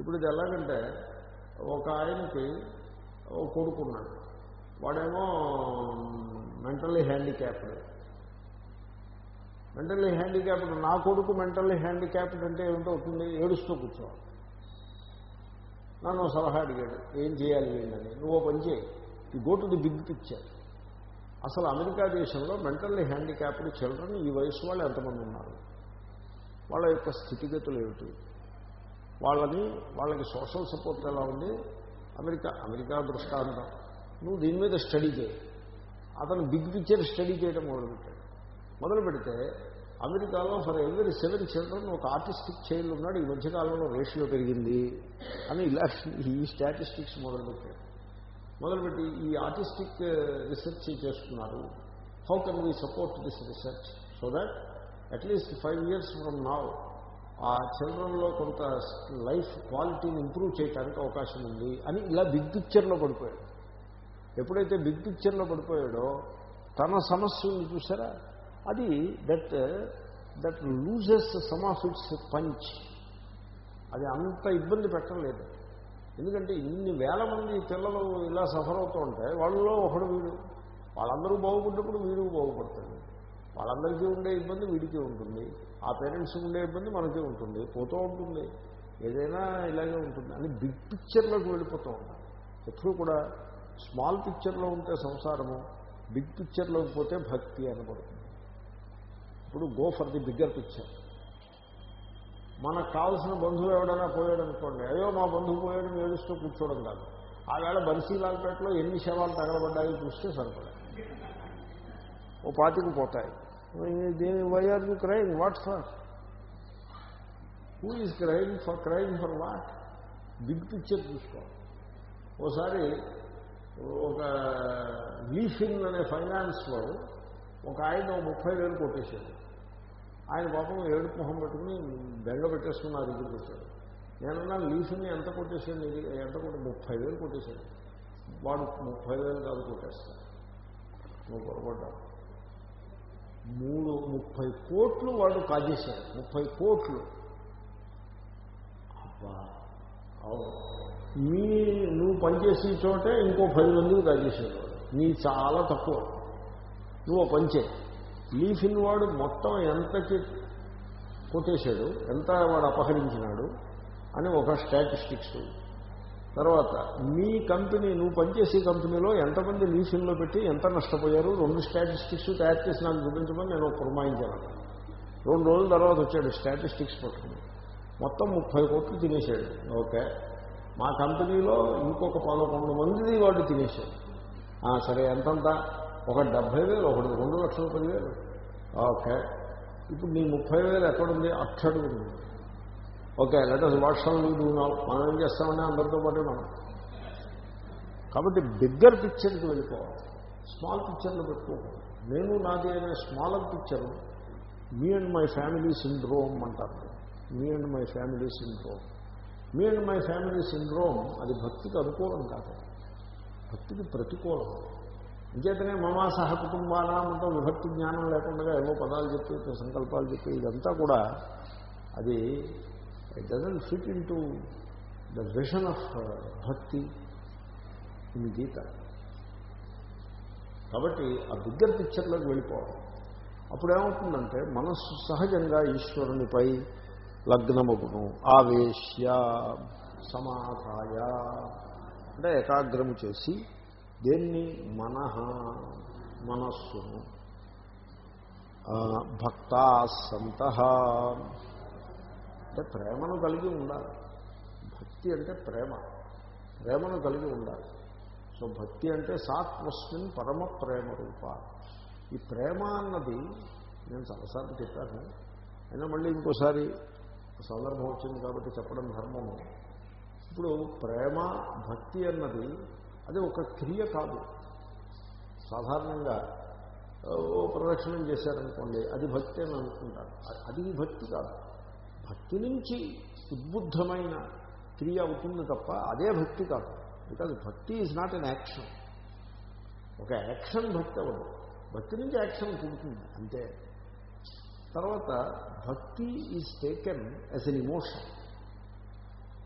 ఇప్పుడు ఇది ఎలాగంటే ఒక ఆయనకి కొడుకున్నాడు. వాడేమో మెంటల్లీ హ్యాండిక్యాప్డ్. మెంటల్లీ హ్యాండిక్యాప్డ్ నా కొడుకు మెంటల్లీ హ్యాండిక్యాప్డ్ అంటే ఏమిటో అవుతుంది ఏడుస్తూ కూర్చోవాలి. నన్ను సలహా అడిగాడు ఏం చేయాలి ఏంటని నువ్వు పని చేయి. ఈ go to the big picture. అసలు అమెరికా దేశంలో మెంటల్లీ హ్యాండిక్యాప్డ్ చిల్డ్రన్ ఈ వయసు వాళ్ళు ఎంతమంది ఉన్నారు? వాళ్ళ యొక్క స్థితిగతులు ఏమిటి? వాళ్ళని వాళ్ళకి సోషల్ సపోర్ట్ ఎలా ఉంది? అమెరికా అమెరికా దృష్టాంతం. నువ్వు దీని మీద స్టడీ చేయి. అతను బిగ్ పిక్చర్ స్టడీ చేయడం మొదలుపెట్టాడు. మొదలు పెడితే అమెరికాలో ఫర్ ఎవరీ సెవెన్ చిల్డ్రన్ ఒక ఆర్టిస్టిక్ చైల్డ్ ఉన్నాడు. ఈ మధ్యకాలంలో రేషియో పెరిగింది అని ఇలా ఈ స్టాటిస్టిక్స్ మొదలుపెట్టాడు. మొదలుపెట్టి ఈ ఆర్టిస్టిక్ రీసెర్చ్ uh, చేస్తున్నారు. How can we support this research so that at least five years from now ఆ చిల్డ్రన్లో కొంత లైఫ్ క్వాలిటీని ఇంప్రూవ్ చేయడానికి అవకాశం ఉంది అని ఇలా బిగ్ పిక్చర్లో పడిపోయాడు. ఎప్పుడైతే బిగ్ పిక్చర్లో పడిపోయాడో తన సమస్యలు చూసారా? అది that that loses some of its punch. అది అంత ఇబ్బంది పెట్టలేదు ఎందుకంటే ఇన్ని వేల మంది పిల్లలు ఇలా సఫర్ అవుతూ ఉంటే వాళ్ళలో ఒకడు వీడు. వాళ్ళందరూ బాగుపడ్డప్పుడు వీడు బాగుపడతాడు. వాళ్ళందరికీ ఉండే ఇబ్బంది వీడికి ఉంటుంది. ఆ పేరెంట్స్కి ఉండే ఇబ్బంది మనకి ఉంటుంది. పోతూ ఉంటుంది. ఏదైనా ఇలాగే ఉంటుంది. అని బిగ్ పిక్చర్లోకి వెళ్ళిపోతూ ఉంటాం. ఎప్పుడు కూడా స్మాల్ పిక్చర్లో ఉంటే సంసారము బిగ్ పిక్చర్లోకి పోతే భక్తి అనబడుతుంది. ఇప్పుడు go for the bigger picture మనకు కావాల్సిన బంధువు ఎవడైనా పోయాడు అనుకోండి అయ్యో మా బంధువు పోయాడు ఏడుస్తూ కూర్చోవడం కాదు. ఆవేళ బన్సీలాల్పేటలో ఎన్ని శవాలు తగలబడ్డాయి చూస్తే సరిపడాయి ఓ పాతికి పోతాయి. దేని why are you crime what for who is crime for crime for what big picture చూసుకో ఓసారి ఒక లీఫిన్ అనే ఫైనాన్స్ వాడు ఒక ఆయన ముప్పై వేలు కొట్టేశాడు. ఆయన పాపం ఏడుపు మొహం పెట్టుకుని బెంగ పెట్టేసుకుని నా దగ్గరికి వచ్చాడు. నేనన్నా లీఫ్ని ఎంత కొట్టేసాడు నీ ఎంత కొట్టి ముప్పై వేలు కొట్టేశాడు. వాడు ముప్పై వేలు కాదు కొట్టేస్తాడు. నువ్వు పొరపడ్డావు. మూడు ముప్పై కోట్లు వాడు కాజేశాడు ముప్పై కోట్లు. అబ్బా అవును మీ నువ్వు పనిచేసే చోటే ఇంకో పది మందికి కాజేశాడు నీ చాలా తక్కువ. నువ్వు పంచే పని చేయి. లీఫిన్ వాడు మొత్తం ఎంతకి కొట్టేశాడు ఎంత వాడు అపహరించినాడు అని ఒక స్టాటిస్టిక్స్ తర్వాత మీ కంపెనీ నువ్వు పనిచేసే కంపెనీలో ఎంతమంది లీఫిన్లో పెట్టి ఎంత నష్టపోయారు? రెండు స్టాటిస్టిక్స్ తయారు చేసి నాకు చూపించమని నేను పురమాయించాను రెండు రోజుల తర్వాత వచ్చాడు స్టాటిస్టిక్స్ పట్టుకుని. మొత్తం ముప్పై కోట్లు తినేశాడు. ఓకే. మా కంపెనీలో ఇంకొక పదకొండు మంది వాడు తినేశాడు. సరే ఎంతంత? ఒక డెబ్భై వేలు ఒకటి రెండు లక్షల పదివేలు. ఓకే. ఇప్పుడు నీ ముప్పై వేలు ఎక్కడుంది? అక్కడ ఉంది. ఓకే లెటర్స్ వాట్సాప్ నువ్వు మనం ఏం చేస్తామని అందరితో పాటే మనం. కాబట్టి బిగ్గర్ పిక్చర్కి వెళ్ళిపోవాలి. స్మాల్ పిక్చర్లు పెట్టుకోకూడదు నేను నాది అనే smaller picture me and my family syndrome అంటారు. Me and my family syndrome me and my family syndrome అది భక్తికి అనుకూలం కాదు. భక్తికి ప్రతికూలం. అంచేతనే మమా సహ కుటుంబానామంతో విభక్తి జ్ఞానం లేకుండా ఏవో పదాలు చెప్పి సంకల్పాలు చెప్పి ఇదంతా కూడా అది it doesn't fit into the vision of bhakti in Gita కాబట్టి ఆ బిగ్గర్ పిక్చర్లోకి వెళ్ళిపోవాలి అప్పుడు ఏమవుతుందంటే మనస్సు సహజంగా ఈశ్వరునిపై లగ్నమగును. ఆవేశ్య సమాధాయ. అంటే ఏకాగ్రము చేసి దేన్ని మనహ మనస్సును భక్తా సంత అంటే ప్రేమను కలిగి ఉండాలి. భక్తి అంటే ప్రేమ. ప్రేమను కలిగి ఉండాలి. సో భక్తి అంటే సాత్వస్మిన్ పరమ ప్రేమ రూప. ఈ ప్రేమ అన్నది నేను చాలాసార్లు చెప్పాను. అయినా మళ్ళీ ఇంకోసారి సందర్భం వచ్చింది కాబట్టి చెప్పడం ధర్మము. ఇప్పుడు ప్రేమ భక్తి అన్నది అది ఒక క్రియ కాదు. సాధారణంగా ఓ ప్రదక్షిణం చేశారనుకోండి అది భక్తి అని అనుకుంటారు. అది భక్తి కాదు. భక్తి నుంచి ఉద్బుద్ధమైన క్రియ అవుతుంది తప్ప అదే భక్తి కాదు. Because bhakti is not an action ఒక యాక్షన్ భక్తి అవ్వదు. భక్తి నుంచి యాక్షన్ పుడుతుంది. అంతే. తర్వాత bhakti is taken as an emotion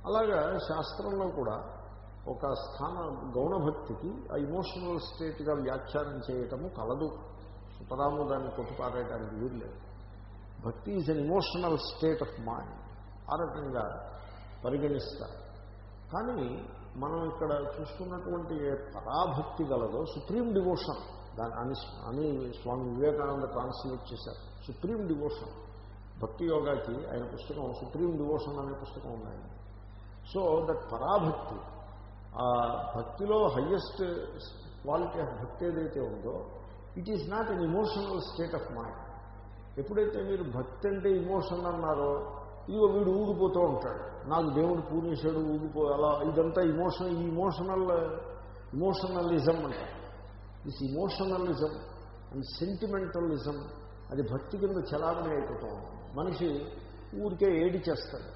అలాగా శాస్త్రంలో కూడా ఒక స్థాన గౌణభక్తికి ఆ ఇమోషనల్ స్టేట్గా వ్యాఖ్యానం చేయటము కలదు. సుతరాము దాన్ని కొట్టుపారేయడానికి వీల్లేదు. Bhakti is an emotional state of mind. ఆ రకంగా పరిగణిస్తారు. కానీ మనం ఇక్కడ చూస్తున్నటువంటి ఏ పరాభక్తి గలదో సుప్రీం డివోషన్ దాని అని అని స్వామి వివేకానంద ట్రాన్స్లేట్ చేశారు. Supreme devotion. భక్తి యోగాకి ఆయన పుస్తకం సుప్రీం డివోషన్ అనే పుస్తకం ఉన్నాయి సో దట్ పరాభక్తి ఆ భక్తిలో హయ్యెస్ట్ క్వాలిటీ ఆఫ్ భక్తి ఏదైతే ఉందో it is not an emotional state of mind. ఎప్పుడైతే మీరు భక్తి అంటే ఇమోషన్ అన్నారో ఇదిగో వీడు ఊగిపోతూ ఉంటాడు. నాకు దేవుడు పూర్ణేశాడు ఊగిపో అలా ఇదంతా ఇమోషన్ ఈ ఇమోషనల్ ఇమోషనలిజం అంటారు దిస్ ఇమోషనలిజం అండ్ సెంటిమెంటలిజం అది భక్తి కింద చలామణి అయిపోతూ ఉంటుంది. మనిషి ఊరికే ఏడి చేస్తాడు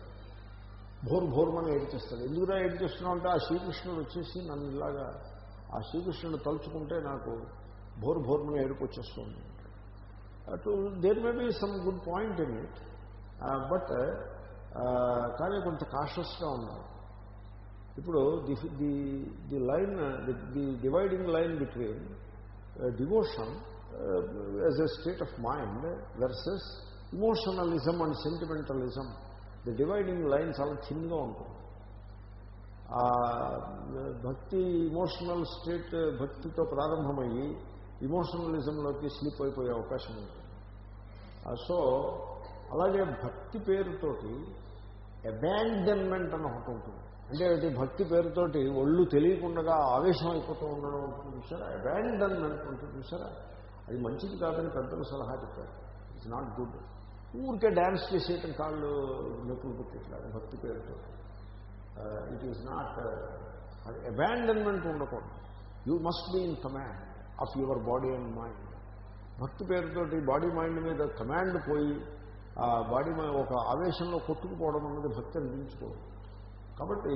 భోర్ భోర్మని ఏడి చేస్తాడు ఎందుకురా ఏడి చేస్తున్నావు అంటే ఆ శ్రీకృష్ణుడు వచ్చేసి నన్ను ఇలాగా ఆ శ్రీకృష్ణుడు తలుచుకుంటే నాకు భోర్ భోర్మని ఏడుపు వచ్చేస్తుంది. To there may be some good point in it but కానీ కొంత కాషస్గా ఉండాలి ఇప్పుడు the the the line the dividing line between devotion as a state of mind versus emotionalism and sentimentalism the dividing line చాలా చిన్నగా ఉంటుంది భక్తి emotional state భక్తితో ప్రారంభమయ్యి ఇమోషనలిజంలోకి స్లిప్ అయిపోయే అవకాశం ఉంటుంది. సో అలాగే భక్తి పేరుతోటి అబాండన్మెంట్ అని ఒకటి ఉంటుంది. అంటే అది భక్తి పేరుతోటి ఒళ్ళు తెలియకుండా ఆవేశం అయిపోతూ ఉండడం ఉంటుంది చూసారా? అబాండన్మెంట్ ఉంటుంది చూసారా? అది మంచిది కాదని పెద్దలు సలహా చెప్పారు. ఇట్స్ నాట్ గుడ్ ఊరికే డ్యాన్స్ చేసేయటం కాళ్ళు నొప్పులు పుట్టేట్లాగా భక్తి పేరుతో ఇట్ ఈజ్ నాట్ అబాండన్మెంట్ ఉండకూడదు. You must be in command of your body and mind. భక్తి పేరుతోటి బాడీ మైండ్ మీద కమాండ్ పోయి ఆ బాడీ ఒక ఆవేశంలో కొట్టుకుపోవడం అన్నది భక్తి అనిపించుకోదు. కాబట్టి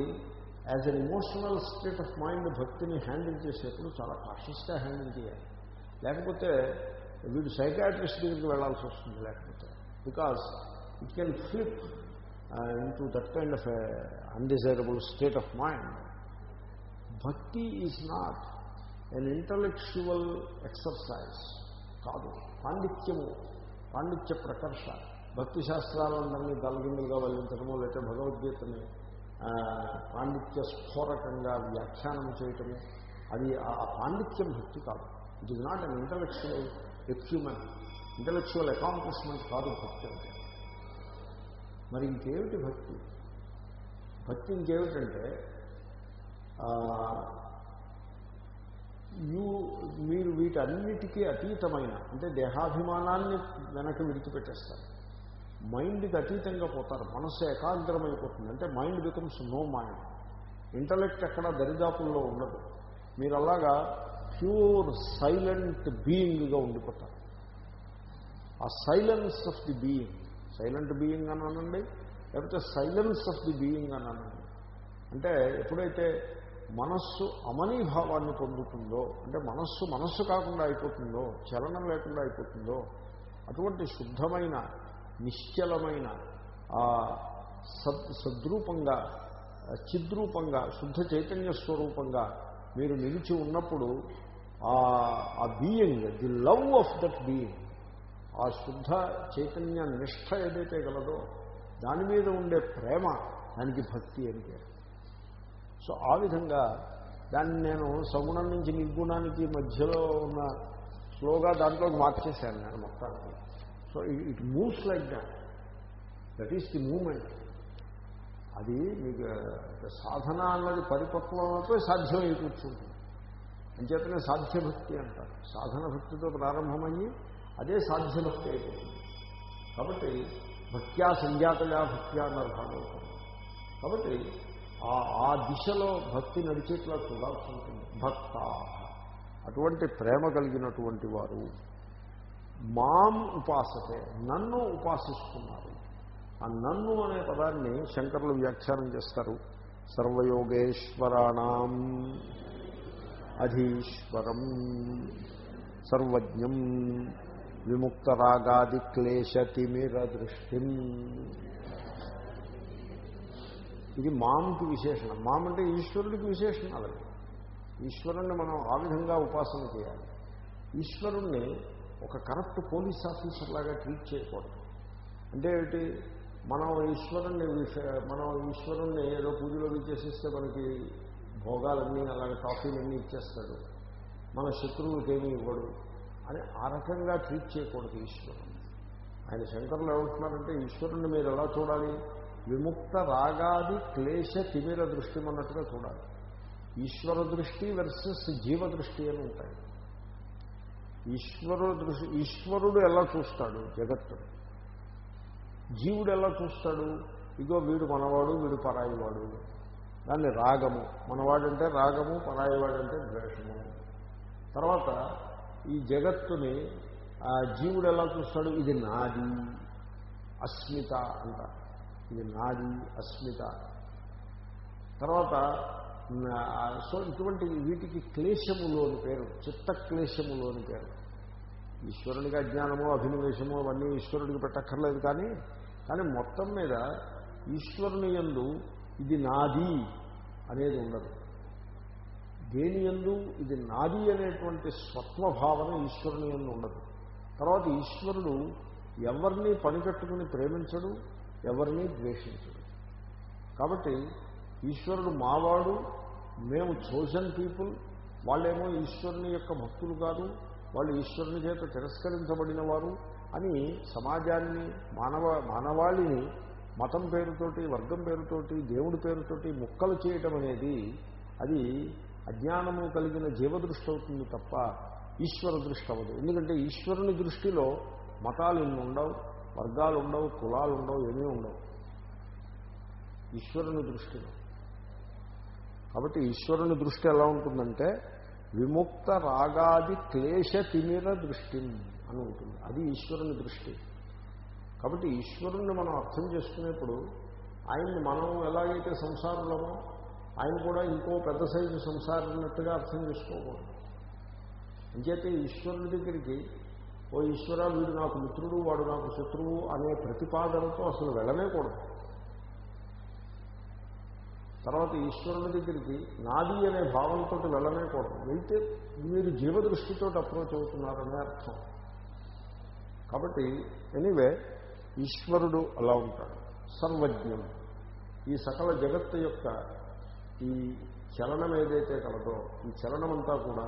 as an emotional state of mind భక్తిని హ్యాండిల్ చేసేప్పుడు చాలా కాషస్గా హ్యాండిల్ చేయాలి. లేకపోతే వీడు సైకాట్రిస్ట్ దగ్గరికి వెళ్ళాల్సి వస్తుంది లేకపోతే. Because it can flip into that kind of undesirable state of mind. Bhakti is not an intellectual exercise కాదు. పాండిత్యము. పాండిత్య ప్రకర్ష. భక్తి శాస్త్రాలందరినీ దళగిందులుగా వల్లించడము లేకపోతే భగవద్గీతని పాండిత్య స్ఫోరకంగా వ్యాఖ్యానం చేయటము. అది ఆ పాండిత్యం భక్తి కాదు. It is not an intellectual acumen intellectual accomplishment కాదు భక్తి అంటే. మరి ఇంకేమిటి భక్తి? భక్తి ఇంకేమిటంటే యూ మీరు వీటన్నిటికీ అతీతమైన అంటే దేహాభిమానాన్ని వెనక్కి విడిచిపెట్టేస్తారు. మైండ్కి అతీతంగా పోతారు. మనస్సు ఏకాగ్రమైపోతుంది. అంటే mind becomes no mind. Intellect ఎక్కడ దరిదాపుల్లో ఉండదు. మీరు అలాగా ప్యూర్ సైలెంట్ బీయింగ్గా ఉండిపోతారు. ఆ silence of the being. Silent being అని అనండి లేకపోతే సైలెన్స్ ఆఫ్ ది బీయింగ్ అని అనండి అంటే ఎప్పుడైతే మనస్సు అమనీభావాన్ని పొందుతుందో అంటే మనస్సు మనస్సు కాకుండా అయిపోతుందో చలనం లేకుండా అయిపోతుందో అటువంటి శుద్ధమైన నిశ్చలమైన ఆ సద్ సద్రూపంగా చిద్రూపంగా శుద్ధ చైతన్య స్వరూపంగా మీరు నిలిచి ఉన్నప్పుడు ఆ being the love of that being ఆ శుద్ధ చైతన్య నిష్ఠ ఏదైతే గలదో దాని మీద ఉండే ప్రేమ దానికి భక్తి అని పేరు సో ఆ విధంగా దాన్ని నేను సగుణం నుంచి నిర్గుణానికి మధ్యలో ఉన్న స్లోగా దాంట్లో మార్చేశాను నేను మొత్తానికి. So it moves like that. That is the moment అది మీకు సాధన అన్నది పరిపక్వమతో సాధ్యం అయి కూర్చుంటుంది. అంచేతనే సాధ్యభక్తి అంటారు. సాధన భక్తితో ప్రారంభమయ్యి అదే సాధ్యభక్తి అయిపోతుంది. కాబట్టి భక్త్యా సంజాతయా భక్త్యా అన్నారు భాగవతం కాబట్టి ఆ దిశలో భక్తి నడిచేట్లా చూడాల్సి ఉంటుంది భక్త. అటువంటి ప్రేమ కలిగినటువంటి వారు మాం ఉపాసతే నన్ను ఉపాసిస్తున్నారు. ఆ నన్ను అనే పదాన్ని శంకరులు వ్యాఖ్యానం చేస్తారు. సర్వయోగేశ్వరాణం అధీశ్వరం సర్వజ్ఞం విముక్తరాగాది క్లేశతిమిర దృష్టిం ఇది మాంకి విశేషణం. మామ్ అంటే ఈశ్వరుడికి విశేషణం అలాగే ఈశ్వరుణ్ణి మనం ఆ విధంగా ఉపాసన చేయాలి. ఈశ్వరుణ్ణి ఒక కరప్ట్ పోలీస్ ఆఫీసర్ లాగా ట్రీట్ చేయకూడదు. అంటే ఏమిటి? మనం ఈశ్వరుణ్ణి మనం ఈశ్వరుణ్ణి ఏదో పూజలోకి చేసేస్తే మనకి భోగాలన్నీ అలాగే టాఫీలన్నీ ఇచ్చేస్తాడు. మన శత్రువులకి ఏమీ ఇవ్వడు అని ఆ రకంగా ట్రీట్ చేయకూడదు ఈశ్వరుణ్ణి. ఆయన శంకరులు ఏమంటున్నారంటే ఈశ్వరుణ్ణి మీరు ఎలా చూడాలి? విముక్త రాగాది క్లేశ తిమిర దృష్టి అన్నట్టుగా చూడాలి. ఈశ్వర దృష్టి వర్సెస్ జీవ దృష్టి అని ఉంటాయి. ఈశ్వరు దృష్టి ఈశ్వరుడు ఎలా చూస్తాడు? జగత్తుడు జీవుడు ఎలా చూస్తాడు? ఇగో వీడు మనవాడు వీడు పరాయివాడు. దాన్ని రాగము. మనవాడంటే రాగము పరాయివాడంటే ద్వేషము. తర్వాత ఈ జగత్తుని ఆ జీవుడు ఎలా చూస్తాడు? ఇది నాది అస్మిత అంట ఇది నాది అస్మిత. తర్వాత సో ఇటువంటి వీటికి క్లేశములు అని పేరు చిత్త క్లేశములు అని పేరు. ఈశ్వరునికి అజ్ఞానము అభినవేశము అవన్నీ ఈశ్వరుడికి పెట్టక్కర్లేదు కానీ కానీ మొత్తం మీద ఈశ్వరుని ఎందు ఇది నాది అనేది ఉండదు. దేని యందు ఇది నాది అనేటువంటి స్వత్వభావన ఈశ్వరుని ఎందు ఉండదు. తర్వాత ఈశ్వరుడు ఎవరిని పనికట్టుకుని ప్రేమించడు? ఎవరిని ద్వేషించడు కాబట్టి ఈశ్వరుడు మావాడు మేము చోజన్ పీపుల్ వాళ్ళేమో ఈశ్వరుని యొక్క భక్తులు కాదు వాళ్ళు ఈశ్వరుని చేత తిరస్కరించబడిన వారు అని సమాజాన్ని మానవ మానవాళిని మతం పేరుతోటి వర్గం పేరుతోటి దేవుడి పేరుతోటి ముక్కలు చేయటం అనేది అది అజ్ఞానము కలిగిన జీవదృష్టి అవుతుంది తప్ప ఈశ్వర దృష్టి అవ్వదు. ఎందుకంటే ఈశ్వరుని దృష్టిలో మతాలు ఇన్ని ఉండవు వర్గాలు ఉండవు కులాలు ఉండవు ఏమీ ఉండవు. ఈశ్వరుని దృష్టిలో కాబట్టి ఈశ్వరుని దృష్టి ఎలా ఉంటుందంటే విముక్త రాగాది క్లేశ తిమిర దృష్టి అని ఉంటుంది. అది ఈశ్వరుని దృష్టి. కాబట్టి ఈశ్వరుణ్ణి మనం అర్థం చేసుకునేప్పుడు ఆయన్ని మనం ఎలాగైతే సంసారులమో ఆయన కూడా ఇంకో పెద్ద సైజు సంసారినట్టుగా అర్థం చేసుకోకూడదు. అంచేతే ఈశ్వరుని దగ్గరికి ఓ ఈశ్వర వీడు నాకు మిత్రుడు వాడు నాకు శత్రువు అనే ప్రతిపాదనతో అసలు వెళ్ళనేకూడదు తర్వాత ఈశ్వరుని దగ్గరికి నాది అనే భావంతో వెళ్ళనేకూడదు వెళ్తే మీరు జీవదృష్టితో అప్రోచ్ అవుతున్నారనే అర్థం. కాబట్టి ఎనీవే ఈశ్వరుడు అలా ఉంటాడు. సర్వజ్ఞం ఈ సకల జగత్తు యొక్క ఈ చలనం ఏదైతే కలదో ఈ చలనమంతా కూడా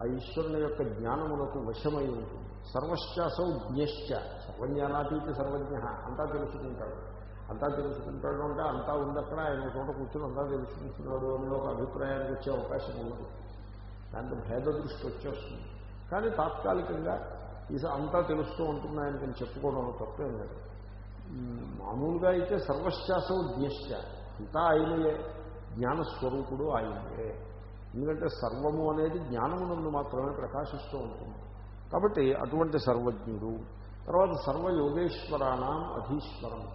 ఆ ఈశ్వరుని యొక్క జ్ఞానమునకు వశమై ఉంటుంది. సర్వశ్చాసౌ జ్ఞశ్చ. సర్వజ్ఞానాతీతి సర్వజ్ఞ. అంతా తెలుసుకుంటాడు. అంతా తెలుసుకుంటాడు అంటే అంతా ఉంది అక్కడ ఆయన చోట కూర్చొని అంతా తెలుసుకుంటున్నాడు అనే ఒక అభిప్రాయానికి వచ్చే అవకాశం ఉండదు దాంట్లో భేద దృష్టి వచ్చేస్తుంది. కానీ తాత్కాలికంగా ఈ అంతా తెలుస్తూ ఉంటుంది ఆయనకి చెప్పుకోవడం తప్పేం లేదు. మామూలుగా అయితే సర్వశ్వాసం జ్ఞశ్చ. అంతా ఆయనయే. జ్ఞానస్వరూపుడు ఆయనయే. ఎందుకంటే సర్వము అనేది జ్ఞానమునందు మాత్రమే ప్రకాశిస్తూ ఉంటుంది. కాబట్టి అటువంటి సర్వజ్ఞుడు. తర్వాత సర్వయోగేశ్వరాణం అధీశ్వరం.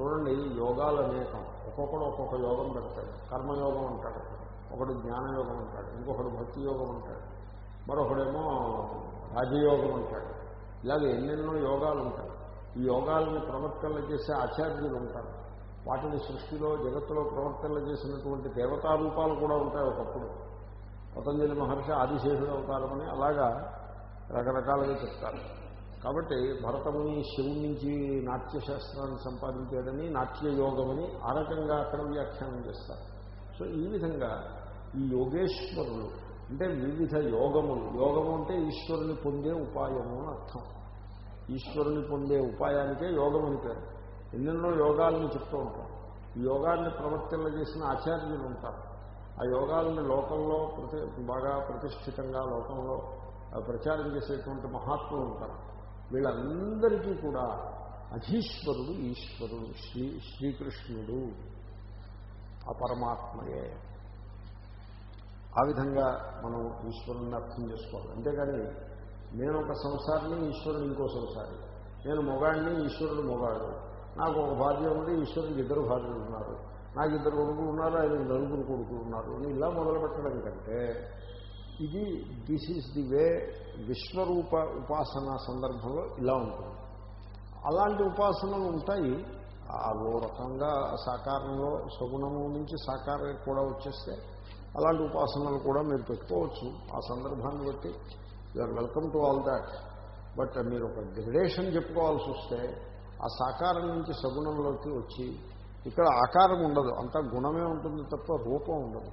చూడండి యోగాలు అనేకం. ఒక్కొక్కడు ఒక్కొక్క యోగం పెడతాడు. కర్మయోగం అంటాడు. ఒకడు. జ్ఞానయోగం అంటాడు. ఇంకొకడు భక్తి యోగం అంటాడు. మరొకడేమో రాజయోగం అంటాడు. ఇలాగ ఎన్నెన్నో యోగాలు ఉంటాయి. ఈ యోగాలను ప్రవర్తనలు చేసే ఆచార్యులు ఉంటారు. వాటిని సృష్టిలో జగత్తులో ప్రవర్తనలు చేసినటువంటి దేవతా రూపాలు కూడా ఉంటాయి ఒకప్పుడు. పతంజలి మహర్షి ఆదిశేషుడు అవతారమని అలాగా రకరకాలుగా చెప్తారు. కాబట్టి భరతముని శివుడి నుంచి నాట్యశాస్త్రాన్ని సంపాదించాడని నాట్యయోగమని ఆ రకంగా అక్కడ వ్యాఖ్యానం చేస్తారు. సో ఈ విధంగా ఈ యోగేశ్వరులు అంటే వివిధ యోగములు యోగము అంటే ఈశ్వరుని పొందే ఉపాయము అని అర్థం. ఈశ్వరుని పొందే ఉపాయానికే యోగం అని పేరు. ఎన్నెన్నో యోగాలను చెప్తూ ఉంటాం. ఈ యోగాన్ని ప్రవర్తనలు చేసిన ఆచార్యులు ఉంటారు. ఆ యోగాలను లోకంలో ప్రతి బాగా ప్రతిష్ఠితంగా లోకంలో ప్రచారం చేసేటువంటి మహాత్ములు ఉంటారు. వీళ్ళందరికీ కూడా అధీశ్వరుడు ఈశ్వరుడు శ్రీ శ్రీకృష్ణుడు ఆ పరమాత్మయే. ఆ విధంగా మనం ఈశ్వరుని అర్థం చేసుకోవాలి. అంతేగాని నేను ఒక సంసారిని ఈశ్వరుడు ఇంకో సంసారి. నేను మొగాడిని ఈశ్వరుడు మొగాడు. నాకు ఒక భార్య ఉంది ఈశ్వరుడికి ఇద్దరు భార్యలు ఉన్నారు. నాకు ఇద్దరు కొడుకులు ఉన్నారు ఐదు నలుగురు కొడుకులు ఉన్నారు ఇలా మొదలు పెట్టడం కంటే ఇది దిస్ ఈజ్ ది వే విశ్వరూప ఉపాసన సందర్భంలో ఇలా ఉంటుంది. అలాంటి ఉపాసనలు ఉంటాయి. ఆ ఓ రకంగా సాకారంలో సగుణము నుంచి సాకారం కూడా వచ్చేస్తే అలాంటి ఉపాసనలు కూడా మీరు పెట్టుకోవచ్చు. ఆ సందర్భాన్ని బట్టి you're welcome to all that but మీరు ఒక గ్రెడేషన్ చెప్పుకోవాల్సి వస్తే ఆ సాకారం నుంచి సగుణంలోకి వచ్చి ఇక్కడ ఆకారం ఉండదు. అంతా గుణమే ఉంటుంది తప్ప రూపం ఉండదు.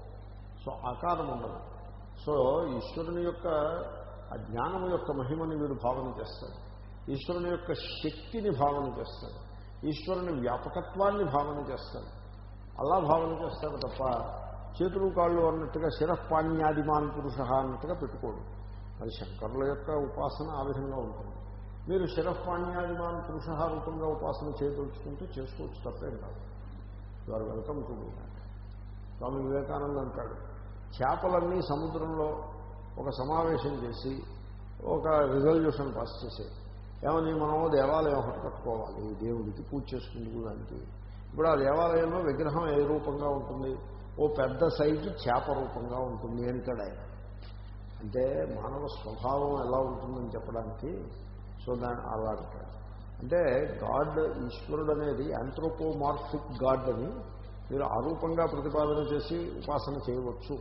సో ఆకారం ఉండదు. సో ఈశ్వరుని యొక్క ఆ జ్ఞానం యొక్క మహిమని వీడు భావన చేస్తాడు. ఈశ్వరుని యొక్క శక్తిని భావన చేస్తాడు. ఈశ్వరుని వ్యాపకత్వాన్ని భావన చేస్తాడు. అలా భావన చేస్తాడు తప్ప చేతులు కాళ్ళు అన్నట్టుగా శిరపాణ్యాదిమాన్ పురుష అన్నట్టుగా పెట్టుకోడు. అది శంకరుల యొక్క ఉపాసన ఆ విధంగా ఉంటుంది. మీరు శిరపాణ్యాదిమాన్ పురుష రూపంగా ఉపాసన చేయదలుచుకుంటే చేసుకోవచ్చు తప్పేం కాదు. You are welcome to do that Swami Vivekananda అంటాడు చేపలన్నీ సముద్రంలో ఒక సమావేశం చేసి ఒక రిజల్యూషన్ పాస్ చేసే ఏమని మనము దేవాలయం ఒకటి కట్టుకోవాలి దేవుడికి పూజ చేసుకుందుకు ఇప్పుడు ఆ దేవాలయంలో విగ్రహం ఏ రూపంగా ఉంటుంది? ఓ పెద్ద సైజు చేప రూపంగా ఉంటుంది అంటాడు ఆయన అంటే మానవ స్వభావం ఎలా ఉంటుందని చెప్పడానికి సో దాని అలా అంటే గాడ్ ఈశ్వరుడు అనేది యాంథ్రోపోమార్ఫిక్ గాడ్ అని మీరు ఆ రూపంగా ప్రతిపాదన చేసి ఉపాసన చేయవచ్చు.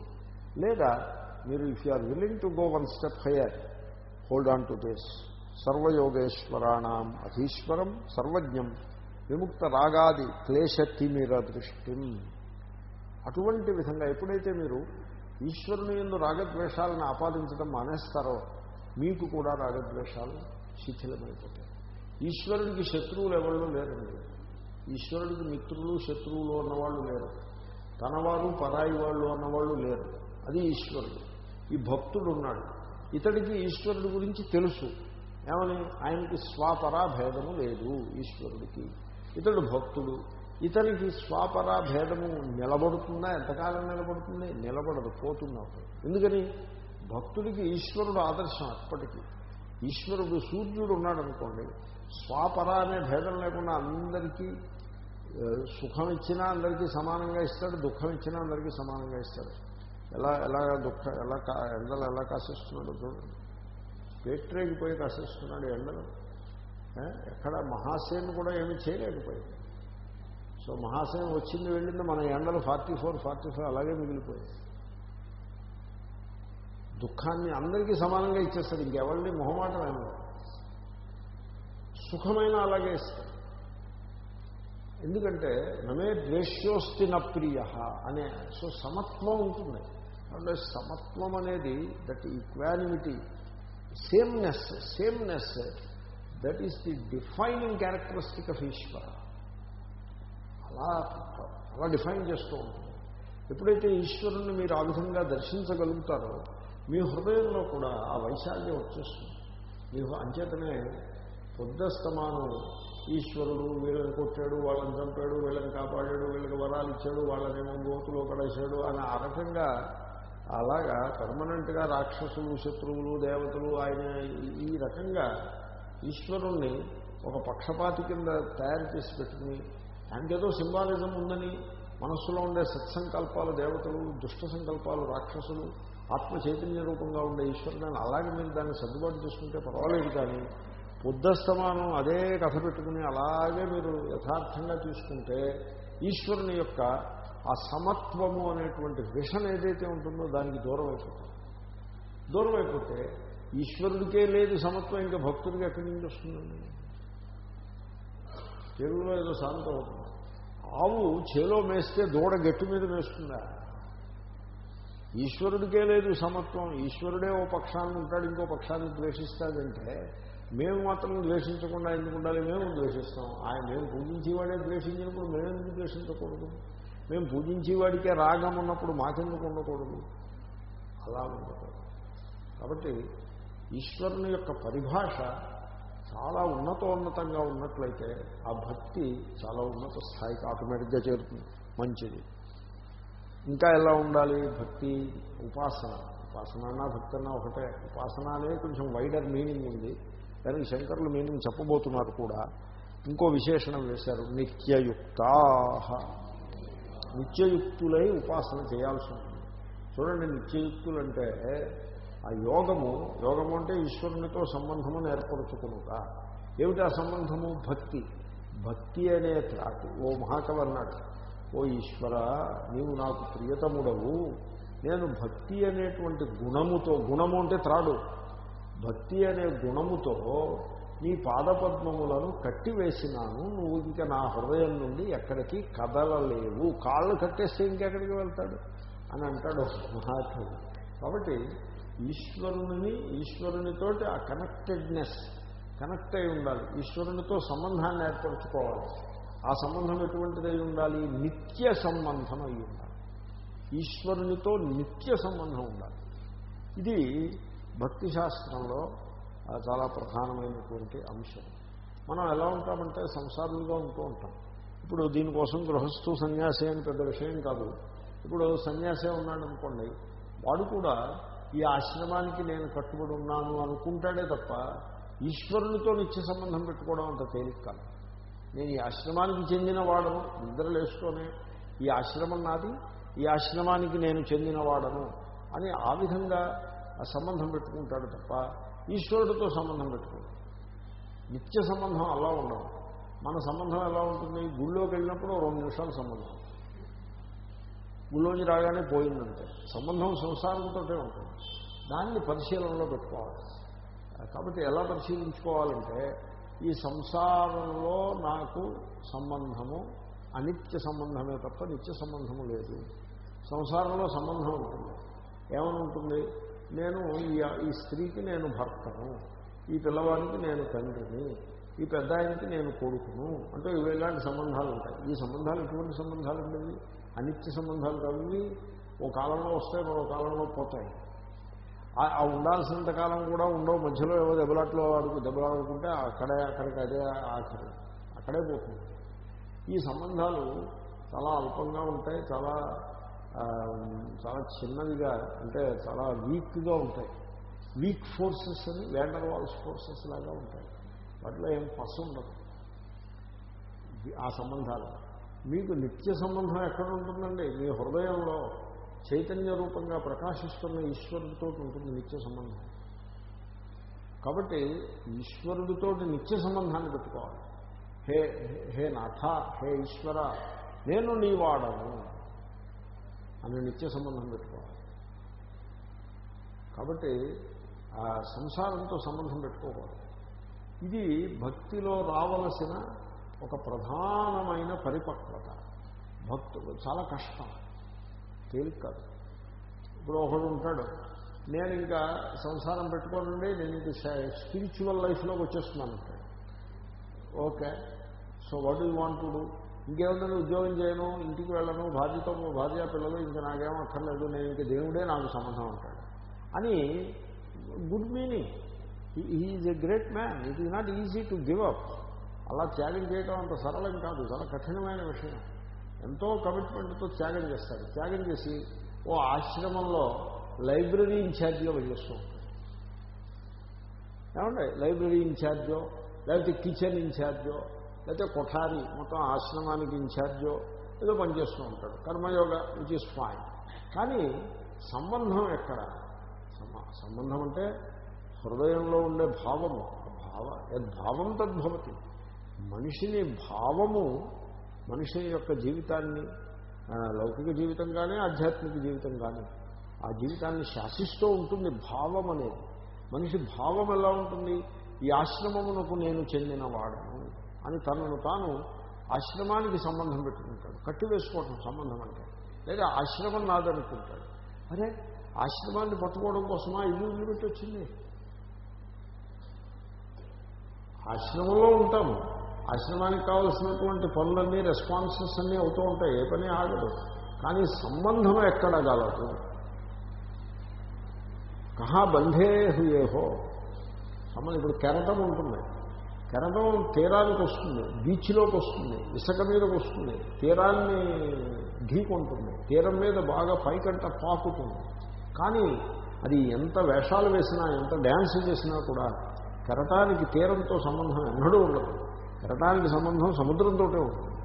లేదా మీరు if you are willing to go one step higher hold on to this సర్వయోగేశ్వరాణం అధీశ్వరం సర్వజ్ఞం విముక్త రాగాది క్లేశతిమిర దృష్టిం. అటువంటి విధంగా ఎప్పుడైతే మీరు ఈశ్వరుని ఎందు రాగద్వేషాలను ఆపాదించడం మానేస్తారో మీకు కూడా రాగద్వేషాలు శిథిలమైపోతాయి. ఈశ్వరునికి శత్రువులు ఎవరు లేరండి. ఈశ్వరుడికి మిత్రులు శత్రువులు అన్నవాళ్ళు లేరు. తనవారు పరాయి వాళ్ళు అన్నవాళ్ళు లేరు. అది ఈశ్వరుడు. ఈ భక్తుడు ఉన్నాడు ఇతడికి ఈశ్వరుడి గురించి తెలుసు. ఏమని? ఆయనకి స్వాపరా భేదము లేదు ఈశ్వరుడికి. ఇతడు భక్తుడు. ఇతనికి స్వాపరా భేదము నిలబడుతుందా? ఎంతకాలం నిలబడుతుంది? నిలబడదు పోతున్నప్పుడు ఎందుకని? భక్తుడికి ఈశ్వరుడు ఆదర్శం అప్పటికి. ఈశ్వరుడు సూర్యుడు ఉన్నాడనుకోండి స్వాపర అనే భేదం లేకుండా అందరికీ సుఖం ఇచ్చినా అందరికీ సమానంగా ఇస్తాడు దుఃఖం ఇచ్చినా అందరికీ సమానంగా ఇస్తాడు. ఎలా ఎలా దుఃఖ ఎలా కా ఎండలు ఎలా కాసేస్తున్నాడు చూడండి పేట్రేగిపోయి కాసేస్తున్నాడు ఎండలు. ఎక్కడ మహాసేను కూడా ఏమీ చేయలేకపోయింది. సో మహాసేన వచ్చింది వెళ్ళింది మన ఎండలు ఫార్టీ ఫోర్ ఫార్టీ ఫోర్ అలాగే మిగిలిపోయింది. దుఃఖాన్ని అందరికీ సమానంగా ఇచ్చేస్తాడు ఇంకెవరిని మొహమాటం ఏమో సుఖమైన అలాగే ఇస్తాడు. ఎందుకంటే నమే ద్వేష్యోస్తి నప్రియ అనే సో సమత్వం ఉంటుంది. అంటే సమత్వం అనేది that equanimity sameness sameness that is the defining characteristic of Ishwara. అలా అలా డిఫైన్ చేస్తూ ఉంటుంది. ఎప్పుడైతే ఈశ్వరుణ్ణి మీరు ఆ విధంగా దర్శించగలుగుతారో మీ హృదయంలో కూడా ఆ వైశాల్యం వచ్చేస్తుంది. మీ అంచేతనే పొద్దస్తమానం ఈశ్వరుడు వీళ్ళని కొట్టాడు వాళ్ళని చంపాడు వీళ్ళని కాపాడాడు వీళ్ళకి వరాలు ఇచ్చాడు వాళ్ళనేమో గోతులో పడేశాడు అని ఆ రకంగా అలాగా పర్మనెంట్గా రాక్షసులు శత్రువులు దేవతలు ఆయన ఈ- రకంగా ఈశ్వరుణ్ణి ఒక పక్షపాతి కింద తయారు చేసి పెట్టుకుని ఆయనకేదో సింబాలిజం ఉందని మనస్సులో ఉండే సత్సంకల్పాలు దేవతలు దుష్ట సంకల్పాలు రాక్షసులు ఆత్మ చైతన్య రూపంగా ఉండే ఈశ్వరుని అలాగే మీరు దాన్ని సర్దుబాటు చేసుకుంటే పర్వాలేదు కానీ బుద్ధస్తమానం అదే కథ పెట్టుకుని అలాగే మీరు యథార్థంగా తీసుకుంటే ఈశ్వరుని యొక్క ఆ సమత్వము అనేటువంటి విషన్ ఏదైతే ఉంటుందో దానికి దూరం అయిపోతుంది. దూరం అయిపోతే ఈశ్వరుడికే లేదు సమత్వం ఇంకా భక్తుడికి ఎక్కడి నుంచి వస్తుందండి? చెరువులో ఏదో శాంతం అవుతుంది. ఆవు చేలో మేస్తే దూడ గట్టు మీద మేస్తుందా? ఈశ్వరుడికే లేదు సమత్వం. ఈశ్వరుడే ఓ పక్షాన్ని ఉంటాడు ఇంకో పక్షాన్ని ద్వేషిస్తాడంటే మేము మాత్రం ద్వేషించకుండా ఎందుకు ఉండాలి? మేము ద్వేషిస్తాం. ఆయన మేము పూజించేవాడే ద్వేషించినప్పుడు మేము ఎందుకు ద్వేషించకూడదు? మేము పూజించేవాడికే రాగం ఉన్నప్పుడు మాకెందుకు ఉండకూడదు? అలా ఉండకూడదు. కాబట్టి ఈశ్వరుని యొక్క పరిభాష చాలా ఉన్నతోన్నతంగా ఉన్నట్లయితే ఆ భక్తి చాలా ఉన్నత స్థాయికి ఆటోమేటిక్గా చేరుతుంది. మంచిది. ఇంకా ఎలా ఉండాలి? భక్తి ఉపాసన. ఉపాసన భక్తి అన్నా ఒకటే. ఉపాసన అనేది కొంచెం వైడర్ మీనింగ్ ఉంది. దానికి శంకరులు మీనింగ్ చెప్పబోతున్నారు కూడా. ఇంకో విశేషణం వేశారు. నిత్యయుక్తా. నిత్యయుక్తులై ఉపాసన చేయాల్సి ఉంటుంది. చూడండి నిత్యయుక్తులంటే ఆ యోగము యోగము అంటే ఈశ్వరునితో సంబంధమును ఏర్పరచుకునుట. ఏమిటి ఆ సంబంధము? భక్తి. భక్తి అనే త్రాటి. ఓ మహాకవి అన్నాడు ఓ ఈశ్వర నీవు నాకు ప్రియతముడవు. నేను భక్తి అనేటువంటి గుణముతో గుణము అంటే త్రాడు. భక్తి అనే గుణముతో నీ పాదపద్మములను కట్టివేసినాను. నువ్వు ఇంకా నా హృదయం నుండి ఎక్కడికి కదలలేవు. కాళ్ళు కట్టేస్తే ఇంకెక్కడికి వెళ్తాడు? అని అంటాడు మహాత్ముడు. కాబట్టి ఈశ్వరుని ఈశ్వరునితోటి ఆ కనెక్టెడ్నెస్ కనెక్ట్ అయి ఉండాలి. ఈశ్వరునితో సంబంధాన్ని ఏర్పరచుకోవాలి. ఆ సంబంధం ఎటువంటిదై ఉండాలి? నిత్య సంబంధం అయి ఉండాలి. ఈశ్వరునితో నిత్య సంబంధం ఉండాలి. ఇది భక్తి శాస్త్రంలో చాలా ప్రధానమైనటువంటి అంశం. మనం ఎలా ఉంటామంటే సంసారులుగా ఉంటూ ఉంటాం. ఇప్పుడు దీనికోసం గృహస్థు సన్యాసి అని పెద్ద విషయం కాదు. ఇప్పుడు సన్యాసే ఉన్నాడు అనుకోండి వాడు కూడా ఈ ఆశ్రమానికి నేను కట్టుబడి ఉన్నాను అనుకుంటాడే తప్ప ఈశ్వరునితో నిత్య సంబంధం పెట్టుకోవడం అంత తేలిక కాదు. నేను ఈ ఆశ్రమానికి చెందిన వాడను నిద్రలేస్తూనే ఈ ఆశ్రమం నాది ఈ ఆశ్రమానికి నేను చెందినవాడను అని ఆ విధంగా ఆ సంబంధం పెట్టుకుంటాడు తప్ప ఈశ్వరుడితో సంబంధం పెట్టుకుంటాడు నిత్య సంబంధం అలా ఉండదు మన సంబంధం ఎలా ఉంటుంది? గుళ్ళోకి వెళ్ళినప్పుడు రెండు నిమిషాల సంబంధం. గుళ్ళోంచి రాగానే పోయిందంటే సంబంధం సంసారంతో ఉంటుంది. దాన్ని పరిశీలనలో పెట్టుకోవాలి. కాబట్టి ఎలా పరిశీలించుకోవాలంటే ఈ సంసారంలో నాకు సంబంధము అనిత్య సంబంధమే తప్ప నిత్య సంబంధము లేదు. సంసారంలో సంబంధం ఉంటుంది. ఏమని ఉంటుంది? నేను ఈ ఈ స్త్రీకి నేను భర్తను ఈ పిల్లవాడికి నేను తండ్రిని ఈ పెద్ద ఆయనకి నేను కొడుకును అంటే ఇవి ఇలాంటి సంబంధాలు ఉంటాయి. ఈ సంబంధాలు ఎటువంటి సంబంధాలు ఉండేవి? అనిత్య సంబంధాలు కలిగి ఓ కాలంలో వస్తాయి మరో కాలంలో పోతాయి. ఆ- ఉండాల్సినంత కాలం కూడా ఉండవు. మధ్యలో ఏవో దెబ్బలాట్లో అడుగు దెబ్బలాడుకుంటే అక్కడే అక్కడికి అదే ఆఖరి. అక్కడే పోతుంది. ఈ సంబంధాలు చాలా అల్పంగా ఉంటాయి చాలా చాలా చిన్నవిగా అంటే చాలా వీక్గా ఉంటాయి. వీక్ ఫోర్సెస్ అని వ్యాండర్ వాల్స్ ఫోర్సెస్ లాగా ఉంటాయి. వాటిలో ఏం పసు ఉండదు. ఆ సంబంధాలు. మీకు నిత్య సంబంధం ఎక్కడ ఉంటుందండి? మీ హృదయంలో చైతన్య రూపంగా ప్రకాశిస్తున్న ఈశ్వరుడితో ఉంటుంది నిత్య సంబంధం. కాబట్టి ఈశ్వరుడితో నిత్య సంబంధాన్ని పెట్టుకోవాలి. హే హే నాథ హే ఈశ్వర నేను నీ వాడను అని నిత్య సంబంధం పెట్టుకోవాలి. కాబట్టి ఆ సంసారంతో సంబంధం పెట్టుకోకూడదు. ఇది భక్తిలో రావలసిన ఒక ప్రధానమైన పరిపక్వత. భక్తుడు చాలా కష్టం. తేలిక కాదు. ఇప్పుడు ఒకడు ఉంటాడు. నేను ఇంకా సంసారం పెట్టుకోనండి నేను ఇంకా స్పిరిచువల్ లైఫ్లోకి వచ్చేస్తున్నాను అంటాడు. Okay. So what you want to do ఇంకేముందని ఉద్యోగం చేయను ఇంటికి వెళ్ళను భార్యతో భార్య పిల్లలు ఇంకా నాకేం అక్కర్లేదు నేను ఇంకా దేవుడే నాకు సంబంధం ఉంటాడు అని good meaning. Is a great man it is not easy to give up అలా త్యాగం చేయటం అంత సరళం కాదు చాలా కఠినమైన విషయం. ఎంతో కమిట్మెంట్తో త్యాగం చేస్తారు త్యాగం చేసి ఓ ఆశ్రమంలో లైబ్రరీ ఇన్ఛార్జిగా పనిచేస్తూ ఉంటాడు. ఏమండి? లైబ్రరీ ఇన్ఛార్జో లేకపోతే కిచెన్ ఇన్ఛార్జో లేకపోతే కొఠారి మొత్తం ఆశ్రమానికి ఇన్ఛార్జో ఏదో పనిచేస్తూ ఉంటాడు. కర్మయోగ విచ్ ఇస్ ఫైన్ కానీ సంబంధం ఎక్కడ? సంబంధం అంటే హృదయంలో ఉండే భావము. భావ యద్భావం తద్భవతి మనిషిని భావము మనిషి యొక్క జీవితాన్ని లౌకిక జీవితం కానీ ఆధ్యాత్మిక జీవితం కానీ ఆ జీవితాన్ని శాసిస్తూ ఉంటుంది భావం అనేది. మనిషి భావం ఎలా ఉంటుంది? ఈ ఆశ్రమమునకు నేను చెందినవాడను. అని తనను తాను ఆశ్రమానికి సంబంధం పెట్టుకుంటాడు. కట్టివేసుకోవటం సంబంధం అంటే. లేదా ఆశ్రమం నాదనుకుంటాడు. అరే ఆశ్రమాన్ని పట్టుకోవడం కోసమా? ఇల్లు ఇల్లు పెట్టి వచ్చింది ఆశ్రమంలో ఉంటాము ఆశ్రమానికి కావలసినటువంటి పనులన్నీ రెస్పాన్సెస్ అన్నీ అవుతూ ఉంటాయి. ఏ పని ఆగదు. కానీ సంబంధం ఎక్కడ గలదు. కహా బంధే హుయేహో సంబంధం ఇప్పుడు కెరటం ఉంటుంది. కెరటం తీరానికి వస్తుంది బీచ్లోకి వస్తుంది ఇసుక మీదకి వస్తుంది తీరాన్ని ఢీకొంటుంది తీరం మీద బాగా పైకంట పాకుతుంది. కానీ అది ఎంత వేషాలు వేసినా ఎంత డ్యాన్స్ చేసినా కూడా కెరటానికి తీరంతో సంబంధం ఎన్నడూ ఉండదు. కెరటానికి సంబంధం సముద్రంతో ఉంటుంది.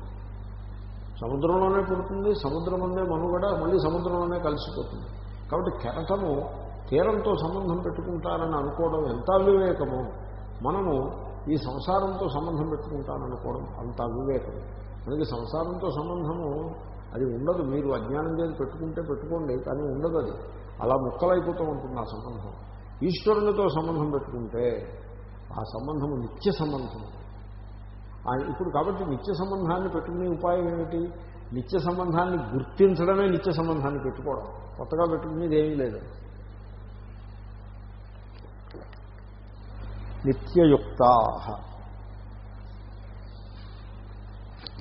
సముద్రంలోనే పుడుతుంది సముద్రం ఉండే మనుగడ మళ్ళీ సముద్రంలోనే కలిసిపోతుంది. కాబట్టి కెరటము తీరంతో సంబంధం పెట్టుకుంటారని అనుకోవడం ఎంత అవివేకము మనము ఈ సంసారంతో సంబంధం పెట్టుకుంటాననుకోవడం అంత అవివేకం. మనకి సంసారంతో సంబంధము అది ఉండదు. మీరు అజ్ఞానం చేసి పెట్టుకుంటే పెట్టుకోండి కానీ ఉండదు అది. అలా ముక్కలైపోతూ ఉంటుంది ఆ సంబంధం. ఈశ్వరునితో సంబంధం పెట్టుకుంటే ఆ సంబంధము నిత్య సంబంధం. ఆయన ఇప్పుడు కాబట్టి నిత్య సంబంధాన్ని పెట్టుకునే ఉపాయం ఏమిటి? నిత్య సంబంధాన్ని గుర్తించడమే నిత్య సంబంధాన్ని పెట్టుకోవడం. కొత్తగా పెట్టుకునేది ఏమీ లేదు. నిత్యయుక్తా.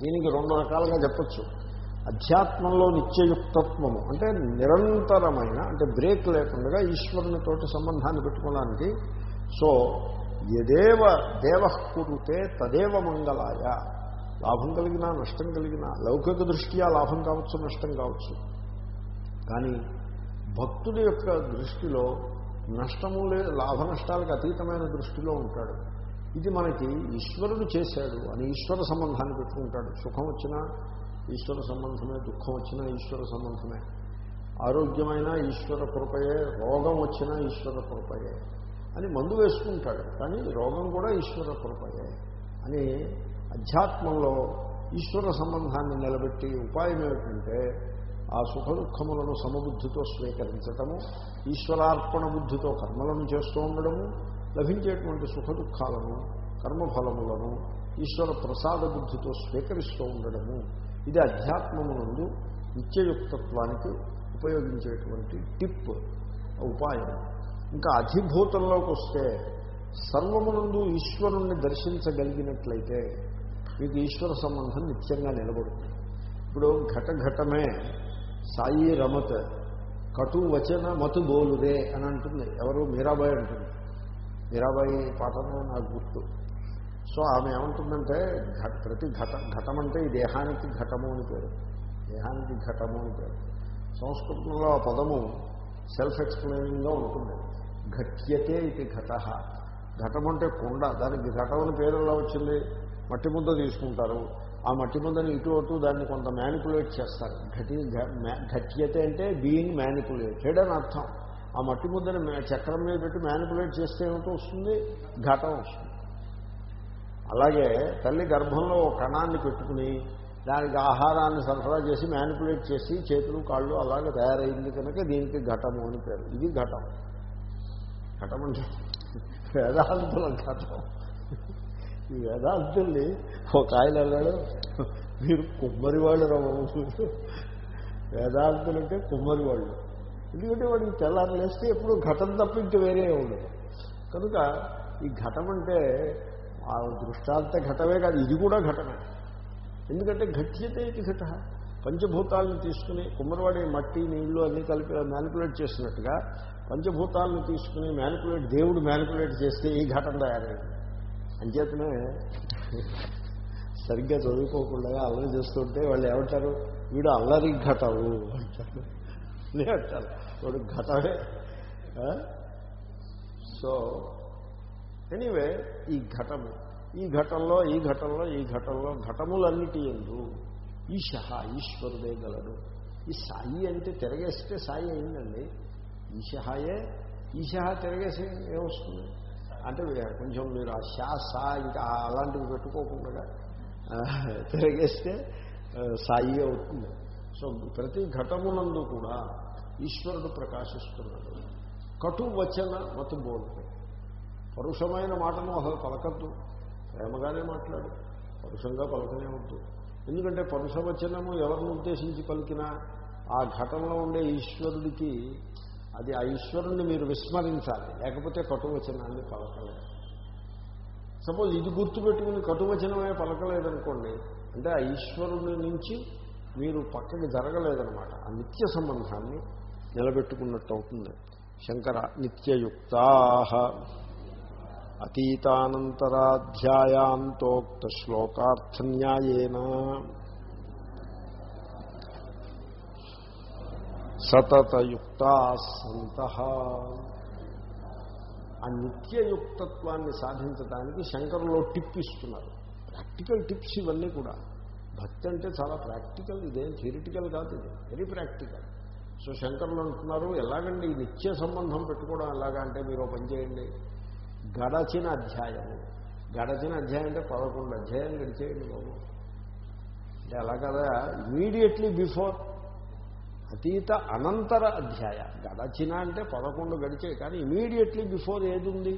దీనికి రెండు రకాలుగా చెప్పచ్చు. అధ్యాత్మంలో నిత్యయుక్తత్వము అంటే నిరంతరమైన అంటే బ్రేక్ లేకుండా ఈశ్వరునితోటి సంబంధాన్ని పెట్టుకోవడానికి. సో ఎదేవ దేవ కురుతే తదేవ మంగళాయ. లాభం కలిగినా నష్టం కలిగినా లౌకిక దృష్ట్యా లాభం కావచ్చు నష్టం కావచ్చు. కానీ భక్తుడి యొక్క దృష్టిలో నష్టము లే లాభ నష్టాలకు అతీతమైన దృష్టిలో ఉంటాడు. ఇది మనకి ఈశ్వరుడు చేశాడు అని ఈశ్వర సంబంధాన్ని పెట్టుకుంటాడు. సుఖం వచ్చినా ఈశ్వర సంబంధమే దుఃఖం వచ్చినా ఈశ్వర సంబంధమే. ఆరోగ్యమైన ఈశ్వర కృపయే రోగం వచ్చినా ఈశ్వర కృపయే అని మందు వేసుకుంటాడు. కానీ రోగం కూడా ఈశ్వర కృపయే అని అధ్యాత్మంలో ఈశ్వర సంబంధాన్ని నిలబెట్టి ఉపాయం ఏమిటంటే ఆ సుఖ దుఃఖములను సమబుద్ధితో స్వీకరించటము ఈశ్వరార్పణ బుద్ధితో కర్మలను చేస్తూ ఉండడము లభించేటువంటి సుఖ దుఃఖాలను కర్మఫలములను ఈశ్వర ప్రసాద బుద్ధితో స్వీకరిస్తూ ఉండడము. ఇది అధ్యాత్మమునందు నిత్యయుక్తత్వానికి ఉపయోగించేటువంటి టిప్ ఉపాయం. ఇంకా అధిభూతంలోకి వస్తే సర్వమునందు ఈశ్వరుణ్ణి దర్శించగలిగినట్లయితే మీకు ఈశ్వర సంబంధం నిత్యంగా నిలబడుతుంది. ఇప్పుడు ఘటఘటమే సాయి రమత్ కటు వచన మతు బోలుదే అని అంటుంది. ఎవరు? మీరాబాయి అంటుంది. మీరాబాయి పాఠంలో నాకు గుర్తు. సో ఆమె ఏమంటుందంటే ప్రతి ఘట ఘటం అంటే ఈ దేహానికి ఘటము అని పేరు. దేహానికి ఘటము అని పేరు. సంస్కృతంలో ఆ పదము సెల్ఫ్ ఎక్స్ప్లెయినింగ్గా ఉంటుంది. ఘట్యతే ఇది ఘట. ఘటం అంటే కుండ. దానికి ఘటం అని పేరు ఎలా వచ్చింది? మట్టి ముద్ద తీసుకుంటారు. ఆ మట్టి ముద్దని ఇటు అటు దాన్ని కొంత మ్యానిపులేట్ చేస్తారు. ఘటి ఘట్యత అంటే బీయింగ్ మ్యానిపులేటెడ్ అని అర్థం. ఆ మట్టి ముద్దని చక్రం మీద పెట్టి మ్యానిపులేట్ చేస్తే ఏమిటో వస్తుంది? ఘటం వస్తుంది. అలాగే తల్లి గర్భంలో ఒక కణాన్ని పెట్టుకుని దానికి ఆహారాన్ని సరఫరా చేసి మ్యానిపులేట్ చేసి చేతులు కాళ్ళు అలాగే తయారైంది కనుక దీనికి ఘటము అని పేరు. ఇది ఘటం. ఘటం అంటే వేదాంతుల ఘటం. ఈ వేదాంతుల్ని ఒక ఆయన అన్నాడు మీరు కుమ్మరి వాళ్ళు రవ్వు వేదాంతులు అంటే కుమ్మరి వాళ్ళు. ఎందుకంటే వాడికి తెల్లారు లేస్తే ఎప్పుడు ఘటం తప్ప ఇంక వేరే ఉండదు. కనుక ఈ ఘటం అంటే ఆ దృష్టాంత ఘటమే కాదు ఇది కూడా ఘటమే. ఎందుకంటే ఘట్యతే ఇది ఘట. పంచభూతాలను తీసుకుని కుమ్మరివాడి మట్టి నీళ్ళు అన్నీ కలిపి మ్యానిపులేట్ చేసినట్టుగా పంచభూతాలను తీసుకుని మ్యానిపులేట్ దేవుడు మ్యానిపులేట్ చేస్తే ఈ ఘటన తయారైంది. అంచేతనే సరిగ్గా చదువుకోకుండా అల్లరి చేస్తుంటే వాళ్ళు ఏమంటారు? వీడు అల్లరి ఘటవు అంటారు. అనే అంటారు వాడు ఘటమే. సో ఎనీవే ఈ ఘటము. ఈ ఘటంలో ఈ ఘటంలో ఈ ఘటంలో ఘటములన్నిటి ఎందు ఈశ ఈశ్వరుడే గలడు. ఈ సాయి అంటే తిరగేస్తే సాయి అయిందండి. ఈశహాయే ఈశ తిరగేసి ఏమొస్తుంది అంటే కొంచెం మీరు ఆ శాస ఇంకా అలాంటివి పెట్టుకోకుండా తిరిగేస్తే తిరగేస్తే సాయి అవుతుంది. సో ప్రతి ఘటమునందు కూడా ఈశ్వరుడు ప్రకాశిస్తున్నాడు. కటు వచన మతు బోల్తే. పరుషమైన మాటను అసలు పలకద్దు. ప్రేమగానే మాట్లాడు. పరుషంగా పలకనే వద్దు. ఎందుకంటే పరుషవచనము ఎవరిని ఉద్దేశించి పలికినా ఆ ఘటనలో ఉండే ఈశ్వరుడికి అది ఆ ఈశ్వరుణ్ణి మీరు విస్మరించాలి. లేకపోతే కటువచనాన్ని పలకలేదు. సపోజ్ ఇది గుర్తుపెట్టుకుని కటువచనమే పలకలేదనుకోండి అంటే ఆ ఈశ్వరుని నుంచి మీరు పక్కకి జరగలేదనమాట ఆ నిత్య సంబంధాన్ని నిలబెట్టుకున్నట్టు అవుతుంది. శంకర నిత్యయుక్తా అతీతానంతరాధ్యాయాంతోక్త శ్లోకార్థన్యాయేనా సతతయుక్తా సంత. ఆ నిత్యయుక్తత్వాన్ని సాధించడానికి శంకరులో టిప్ ఇస్తున్నారు ప్రాక్టికల్ టిప్స్ ఇవన్నీ కూడా. భక్తి అంటే చాలా ప్రాక్టికల్ ఇదేం థియరిటికల్ కాదు ఇది. Very practical. సో శంకరులు అంటున్నారు ఎలాగండి నిత్య సంబంధం పెట్టుకోవడం ఎలాగా అంటే మీరు పని చేయండి. గడచిన అధ్యాయము. గడచిన అధ్యాయం అంటే పదకొండు అధ్యాయం గడిచేయండి బాబు. అంటే అలా కదా ఇమీడియట్లీ బిఫోర్ అతీత అనంతర అధ్యాయ. గడచిన అంటే పదకొండు గడిచే కానీ ఇమీడియట్లీ బిఫోర్ ఏది ఉంది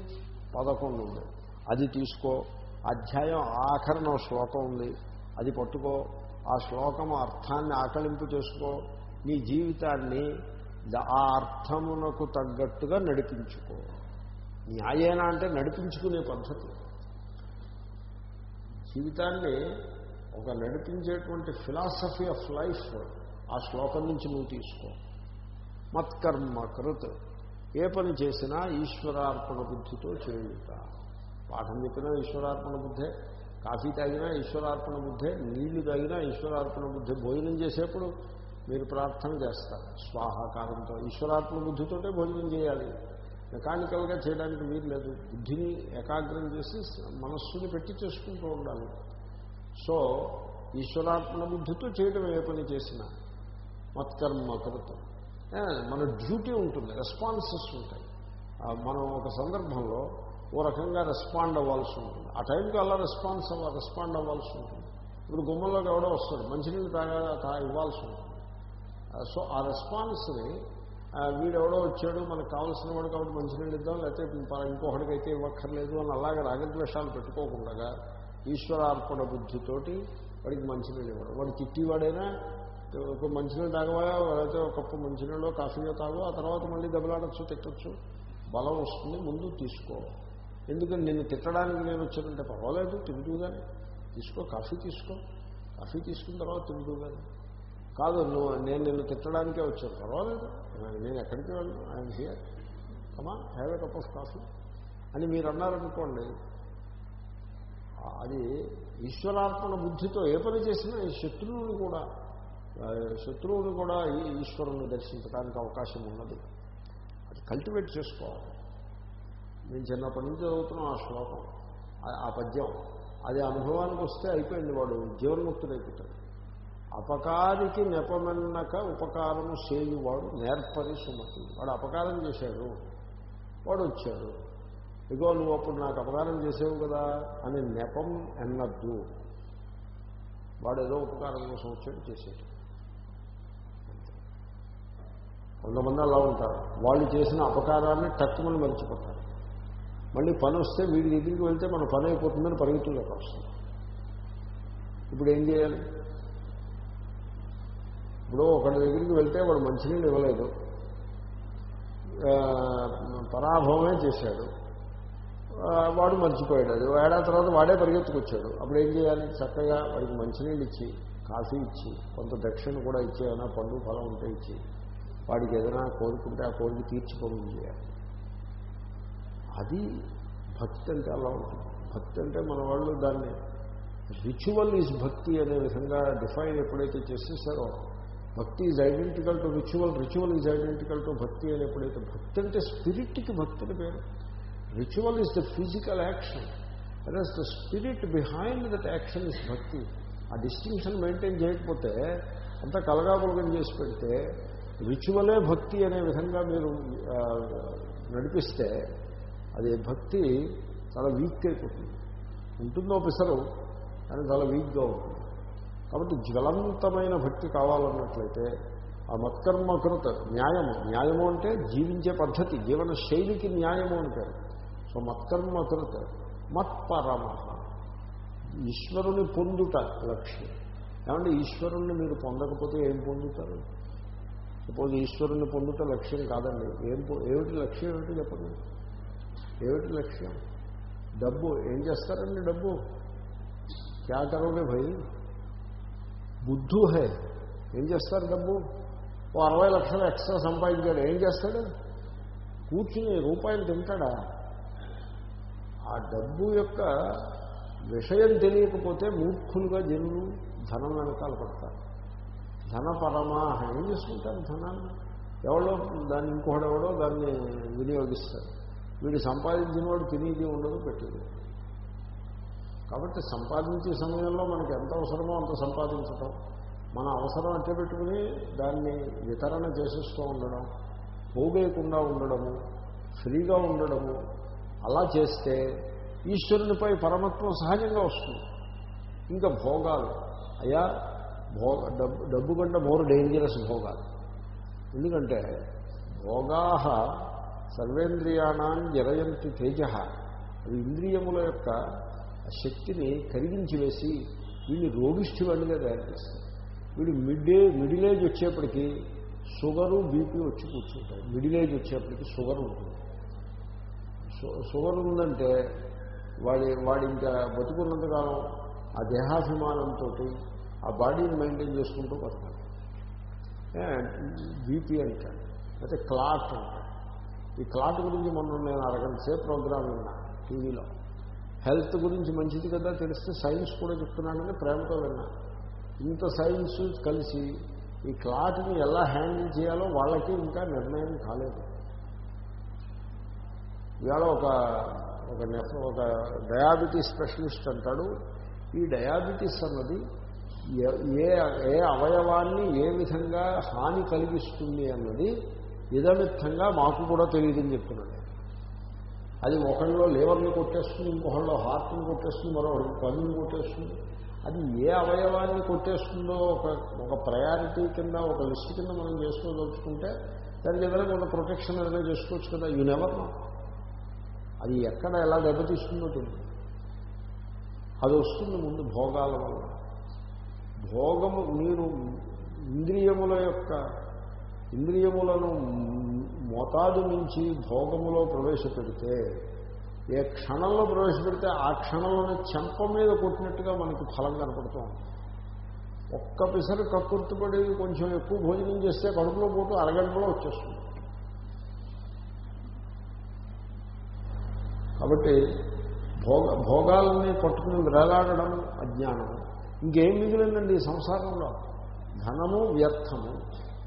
పదకొండు ఉంది. అది తీసుకో. అధ్యాయం ఆఖరణ శ్లోకం ఉంది. అది పట్టుకో. ఆ శ్లోకం అర్థాన్ని ఆకలింపు చేసుకో. నీ జీవితాన్ని ఆ అర్థమునకు తగ్గట్టుగా నడిపించుకో. న్యాయేనా అంటే నడిపించుకునే పద్ధతి. జీవితాన్ని ఒక నడిపించేటువంటి ఫిలాసఫీ ఆఫ్ లైఫ్ ఆ శ్లోకం నుంచి నువ్వు తీసుకో. మత్కర్మ కృత్. ఏ పని చేసినా ఈశ్వరార్పణ బుద్ధితో చేయుట. పాఠం చెప్పినా ఈశ్వరార్పణ బుద్ధే కాఫీ తాగినా ఈశ్వరార్పణ బుద్ధే నీళ్ళు తాగినా ఈశ్వరార్పణ బుద్ధే భోజనం చేసేప్పుడు మీరు ప్రార్థన చేస్తారు. స్వాహాకారంతో ఈశ్వరాత్మ బుద్ధితోటే భోజనం చేయాలి. మెకానికల్గా చేయడానికి వీలు లేదు బుద్ధిని ఏకాగ్రం చేసి మనస్సుని పెట్టి చేసుకుంటూ ఉండాలి. సో ఈశ్వరాత్మ బుద్ధితో చేయడం ఏ పని చేసినా మత్కర్మ కృతం మన డ్యూటీ ఉంటుంది రెస్పాన్సెస్ ఉంటాయి. మనం ఒక సందర్భంలో ఓ రకంగా రెస్పాండ్ అవ్వాల్సి ఉంటుంది. ఆ టైంకి అలా రెస్పాన్స్ అవ్వ రెస్పాండ్ అవ్వాల్సి ఉంటుంది. ఇప్పుడు గుమ్మంలోకి ఎవడో వస్తాడు మంచినీళ్ళు తాగా తా ఇవ్వాల్సి ఉంటుంది. సో ఆ రెస్పాన్స్ని వీడెవడో వచ్చాడు మనకు కావాల్సిన వాడు కాబట్టి మంచినీళ్ళు ఇద్దాం లేకపోతే ఇంకొకటికి అయితే ఇవ్వక్కర్లేదు అని అలాగే రాగద్వేషాలు పెట్టుకోకుండా ఈశ్వరార్పణ బుద్ధితోటి వాడికి మంచినీళ్ళు ఇవ్వడం. వాడు తిట్టివాడైనా ఒక మంచినీళ్ళు తాగవా లేకపోతే ఒక కప్పు మంచినీళ్ళు కాఫీయో తాగు ఆ తర్వాత మళ్ళీ దెబ్బలాడచ్చు తిట్టచ్చు. బలం వస్తుంది ముందు తీసుకో. ఎందుకంటే నేను తిట్టడానికి నేను వచ్చానంటే పర్వాలేదు తింటూగానే తీసుకో కాఫీ తీసుకో. కాఫీ తీసుకున్న తర్వాత తింటూగానే కాదు నువ్వు నేను నిన్ను తిట్టడానికే వచ్చాను పర్వాలేదు. నేను ఎక్కడికి వెళ్ళను ఆయన here come have a cup of coffee అని మీరు అన్నారనుకోండి అది ఈశ్వరార్పణ బుద్ధితో ఏ పని చేసినా ఈ శత్రువుని కూడా శత్రువుని కూడా ఈశ్వరుని దర్శించడానికి అవకాశం ఉన్నది. అది కల్టివేట్ చేసుకోవాలి. నేను చిన్నప్పటి నుంచి చదువుతున్నాం ఆ శ్లోకం. ఆ పద్యం. అది అనుభవానికి వస్తే అయిపోయింది వాడు. జీవన్ముక్తుడైపోతాడు. అపకారికి నెపమెన్నక ఉపకారము చేయువాడు నేర్పరి సుమతి. వాడు అపకారం చేశాడు. వాడు వచ్చాడు. ఇగో నువ్వు అప్పుడు నాకు అపకారం చేసావు కదా అని నెపం ఎన్నద్దు. వాడు ఏదో ఉపకారం కోసం వచ్చాడు చేసేది కొంతమంది అలా ఉంటారు. వాళ్ళు చేసిన అపకారాన్ని టక్కుమని మర్చిపోతారు. మళ్ళీ పని వస్తే వీడి దగ్గరికి వెళ్తే మన పని అయిపోతుందని పరిగెత్తులోకి వస్తుంది ఇప్పుడు ఏం చేయాలి? ఇప్పుడు ఒకటి దగ్గరికి వెళ్తే వాడు మంచినీళ్ళు ఇవ్వలేదు. పరాభవమే చేశాడు. వాడు మర్చిపోయాడు. అది ఏడాది తర్వాత వాడే పరిగెత్తుకొచ్చాడు. అప్పుడు ఏం చేయాలి? చక్కగా వాడికి మంచినీళ్ళు ఇచ్చి కాఫీ ఇచ్చి కొంత దక్షిణ కూడా ఇచ్చి ఏమైనా పండు ఫలం ఉంటే ఇచ్చి వాడికి ఏదైనా కోరుకుంటే ఆ కోరిక తీర్చిపోవడం చేయాలి. అది భక్తి అంటే అలా ఉంటుంది. భక్తి అంటే మన వాళ్ళు దాన్ని రిచువల్ ఈజ్ భక్తి అనే విధంగా డిఫైన్ ఎప్పుడైతే చేసేస్తారో bhakti is identical to ritual ritual is identical to bhakti అని ఎప్పుడైతే భక్తి అంటే స్పిరిట్కి భక్తి పేరు. Ritual is the physical action others the spirit behind that action is bhakti ఆ డిస్టింక్షన్ మెయింటైన్ చేయకపోతే అంతా కలగాపులగం చేసి పెడితే రిచువలే భక్తి అనే విధంగా మీరు నడిపిస్తే అది భక్తి చాలా వీక్ అయిపోతుంది. ఉంటుందో పిసరు కానీ చాలా వీక్గా ఉంటుంది. కాబట్టి జ్వలంతమైన భక్తి కావాలన్నట్లయితే ఆ మత్కర్మకృత న్యాయము న్యాయము అంటే జీవించే పద్ధతి జీవన శైలికి న్యాయము అంటారు. సో మత్కర్మకృత మత్పరమ ఈశ్వరుని పొందుట లక్ష్యం. ఏమంటే ఈశ్వరుణ్ణి మీరు పొందకపోతే ఏం పొందుతారు? సపోజ్ ఈశ్వరుని పొందుట లక్ష్యం కాదండి. ఏం ఏమిటి లక్ష్యం ఏమిటి చెప్పండి? ఏమిటి లక్ష్యం? డబ్బు. ఏం చేస్తారండి డబ్బు? క్యా కరోగే భయ్. బుద్ధు హే. ఏం చేస్తారు డబ్బు? ఓ అరవై లక్షలు ఎక్స్ట్రా సంపాదించాడు. ఏం చేస్తాడు? కూర్చుని రూపాయలు తింటాడా? ఆ డబ్బు యొక్క విషయం తెలియకపోతే మూర్ఖులుగా జనులు ధనం వెనకాల పడతారు. ధన పరమాహ ఏం చేసుకుంటారు ధనాన్ని? ఎవడో దాన్ని ఇంకొకడెవడో దాన్ని వినియోగిస్తారు. వీడు సంపాదించిన వాడు తినేది ఉండదు పెట్టేది కాబట్టి సంపాదించే సమయంలో మనకి ఎంత అవసరమో అంత సంపాదించటం. మన అవసరం అంటే పెట్టుకుని దాన్ని వితరణ చేసేస్తూ ఉండడం పోగేయకుండా ఉండడము ఫ్రీగా ఉండడము అలా చేస్తే ఈశ్వరునిపై పరమత్వం సహజంగా వస్తుంది. ఇంకా భోగాలు. అయ్యా భోగ డబ్బు డబ్బు కంటే మోర్ డేంజరస్ భోగాలు ఎందుకంటే భోగా సర్వేంద్రియాణం జరయంతి తేజ. అవి ఇంద్రియముల యొక్క శక్తిని కరిగించి వేసి వీళ్ళు రోగిష్టి వాళ్ళుగా తయారు చేస్తారు. వీడు మిడ్ మిడిల్ ఏజ్ వచ్చేప్పటికీ షుగరు బీపీ వచ్చి కూర్చుంటాయి. మిడిల్ ఏజ్ వచ్చేప్పటికి షుగర్ ఉంటుంది. షుగర్ ఉందంటే వాడి వాడి ఇంకా బతుకున్నంతకాలం ఆ దేహాభిమానంతో ఆ బాడీని మెయింటైన్ చేసుకుంటూ బతకాలి బీపీ అంటాడు అయితే క్లాట్ అంటాడు. ఈ క్లాట్ గురించి మొన్న నేను అరగంట సేపు ప్రోగ్రామ్ విన్నా టీవీలో. హెల్త్ గురించి మంచిది కదా తెలిస్తే సైన్స్ కూడా చెప్తున్నాడని ప్రేమతో విన్నా. ఇంత సైన్స్ కలిసి ఈ క్లాట్ని ఎలా హ్యాండిల్ చేయాలో వాళ్ళకి ఇంకా నిర్ణయం కాలేదు. ఇవాళ ఒక ఒక ఒక డయాబెటీస్ స్పెషలిస్ట్ అంటాడు. ఈ డయాబెటీస్ అన్నది ఏ ఏ అవయవాన్ని ఏ విధంగా హాని కలిగిస్తుంది అన్నది ఇదమిత్తంగా మాకు కూడా తెలియదని చెప్తున్నాడు. అది ఒకళ్ళలో లేవర్ని కొట్టేస్తుంది ఇంకొకళ్ళలో హార్ట్ని కొట్టేస్తుంది మరో కన్నుని కొట్టేస్తుంది. అది ఏ అవయవాన్ని కొట్టేస్తుందో ఒక ఒక ప్రయారిటీ కింద ఒక లిస్ట్ కింద మనం చేసుకోదలుచుకుంటే దానికి ఏదైనా కొంత ప్రొటెక్షన్ ఏదైనా చేసుకోవచ్చు కదా యూ నెవర్ అది ఎక్కడ ఎలా దెబ్బతీస్తుందో తెలియదు. అది వస్తుంది ముందు భోగాల వల్ల. భోగము మీరు ఇంద్రియముల యొక్క ఇంద్రియములను మోతాదు నుంచి భోగములో ప్రవేశపెడితే ఏ క్షణంలో ప్రవేశపెడితే ఆ క్షణంలోనే చెంప మీద కొట్టినట్టుగా మనకి ఫలం కనపడుతూ ఉంటుంది ఒక్క పిసరు కక్కుర్తిపడి కొంచెం ఎక్కువ భోజనం చేస్తే కడుపులో పోతూ అరగంటలో వచ్చేస్తుంది. కాబట్టి భోగ భోగాలని పట్టుకుని వేలాడడం అజ్ఞానం ఇంకేం మిగిలిందండి ఈ సంసారంలో? ధనము వ్యర్థము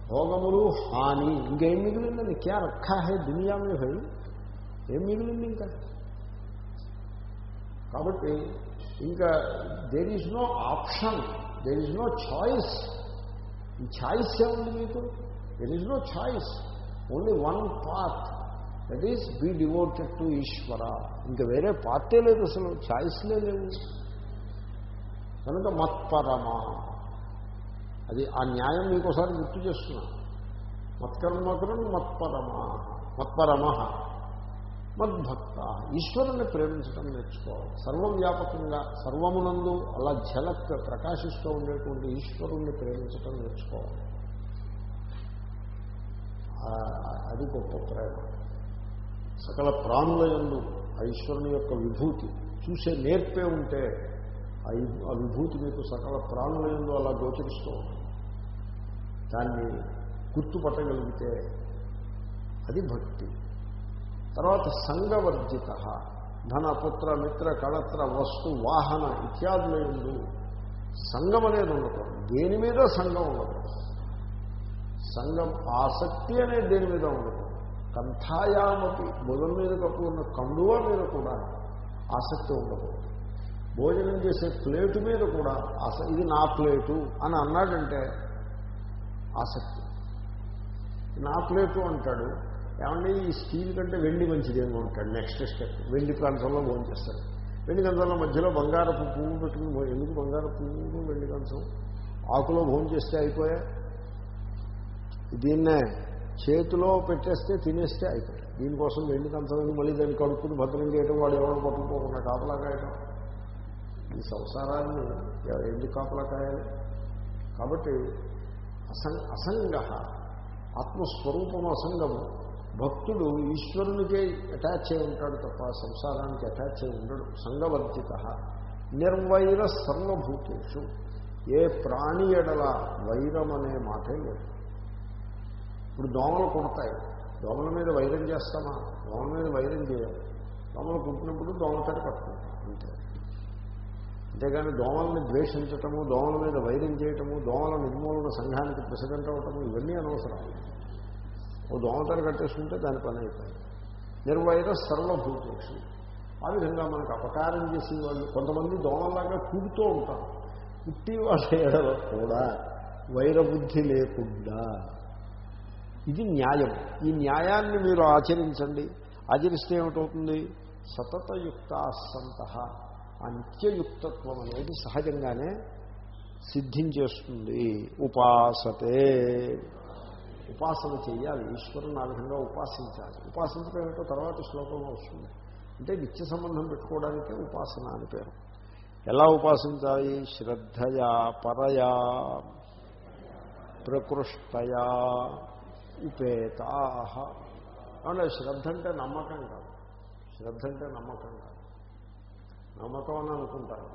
భోగములు హాని ఇంకేం మిగిలిందండి? క్యా రఖా హే దునియా మీ భై ఏం మిగిలింది ఇంకా? కాబట్టి ఇంకా there is no option there is no choice ఈ ఛాయిస్ ఏముంది మీకు? There is no choice only one path that is be devoted to Ishwara ఇంకా వేరే పార్టీ లేదు అసలు. ఛాయిస్లే లేవు కనుక మత్పరమా. అది ఆ న్యాయం మీకోసారి గుర్తు చేస్తున్నా. మత్కర్మకులను మత్పరమా. మత్పరమ. మద్భక్త. ఈశ్వరుని ప్రేమించడం నేర్చుకోవాలి. సర్వవ్యాపకంగా సర్వమునందు అలా ఝలక్ ప్రకాశిస్తూ ఉండేటువంటి ఈశ్వరుణ్ణి ప్రేమించడం నేర్చుకోవాలి. అది గొప్ప ప్రేమ. సకల ప్రాణుల ఎందు ఆ ఈశ్వరుని యొక్క విభూతి చూసే నేర్పే ఉంటే ఆ విభూతి మీకు సకల ప్రాణులందు అలా గోచరిస్తూ ఉంటుంది దాన్ని గుర్తుపట్టగలిగితే అది భక్తి. తర్వాత సంఘవర్జిత ధన పుత్ర మిత్ర కళత్ర వస్తు వాహన ఇత్యాదులందు సంగం సంఘం అనేది ఉండకూడదు. దేని మీద సంఘం ఉండకూడదు? సంఘం ఆసక్తి అనేది దేని మీద ఉండకూడదు? కంఠాయామపి బుధం మీద కప్పుకున్న కండువ మీద కూడా ఆసక్తి ఉండకూడదు. భోజనం చేసే ప్లేటు మీద కూడా ఆస ఇది నా ప్లేటు అని అన్నాడంటే ఆసక్తి. నా ప్లేటు అంటాడు ఏమంటే ఈ స్టీల్ కంటే వెండి మంచిదేమో అంటాడు నెక్స్ట్ స్టెప్ వెండి ప్రాంతంలో భోజనం చేస్తాడు. వెండి కంచంలో మధ్యలో బంగారపు పువ్వు పెట్టుకుని ఎందుకు బంగారపు పువ్వు వెండి కంచం ఆకులో భోజనం చేస్తే అయిపోయా? దీన్నే చేతిలో పెట్టేస్తే తినేస్తే అయిపోయాయి దీనికోసం వెండి కంచం మళ్ళీ దాన్ని కడుక్కుని భద్రం చేయడం వాడు ఎవరు పట్టుకోకుండా కాపలా కాయటం. ఈ సంసారాన్ని ఎందుకు కాపలా కాయాలి? కాబట్టి అసం అసంగ ఆత్మస్వరూపం అసంగము భక్తుడు ఈశ్వరునికే అటాచ్ అయి ఉంటాడు తప్ప సంసారానికి అటాచ్ అయి ఉండడు. సంగవర్జిత నిర్వైర సర్వభూతేషు. ఏ ప్రాణి ఎడల వైరం అనే మాటే లేదు. ఇప్పుడు దోమలు కుడతాయి. దోమల మీద వైరం చేస్తామా? దోమల మీద వైరం చేయాలి. దోమలు కుట్టినప్పుడు దోమతడి పట్టుకుంటాం. అంతే. అంతేగాని దోమల్ని ద్వేషించటము దోమల మీద వైరం చేయటము దోమల నిర్మూలన సంఘానికి ప్రెసిడెంట్ అవటము ఇవన్నీ అనవసరం. ఓ దోమతలు కట్టేసుకుంటే దాని పని అయిపోయింది. నిర్వైర సర్వభూతేషు. ఆ విధంగా మనకు అపకారం చేసే వాళ్ళు కొంతమంది దోమలాగా కూడుతూ ఉంటారు. పుట్టి వాళ్ళ కూడా వైరబుద్ధి లేకుండా. ఇది న్యాయం. ఈ న్యాయాన్ని మీరు ఆచరించండి. ఆచరిస్తే ఏమిటవుతుంది? సతతయుక్త సంత ఆ నిత్యయుక్తత్వం అనేది సహజంగానే సిద్ధించేస్తుంది. ఉపాసతే. ఉపాసన చేయాలి. ఈశ్వరుని ఆ విధంగా ఉపాసించాలి. ఉపాసించడం ఏమిటో తర్వాత శ్లోకంలో వస్తుంది. అంటే నిత్య సంబంధం పెట్టుకోవడానికే ఉపాసన అని పేరు. ఎలా ఉపాసించాలి? శ్రద్ధయా పరయా ప్రకృష్టయా ఉపేతా అంటే శ్రద్ధ అంటే నమ్మకం కాదు. శ్రద్ధ అంటే నమ్మకం నమ్మకం అని అనుకుంటారు.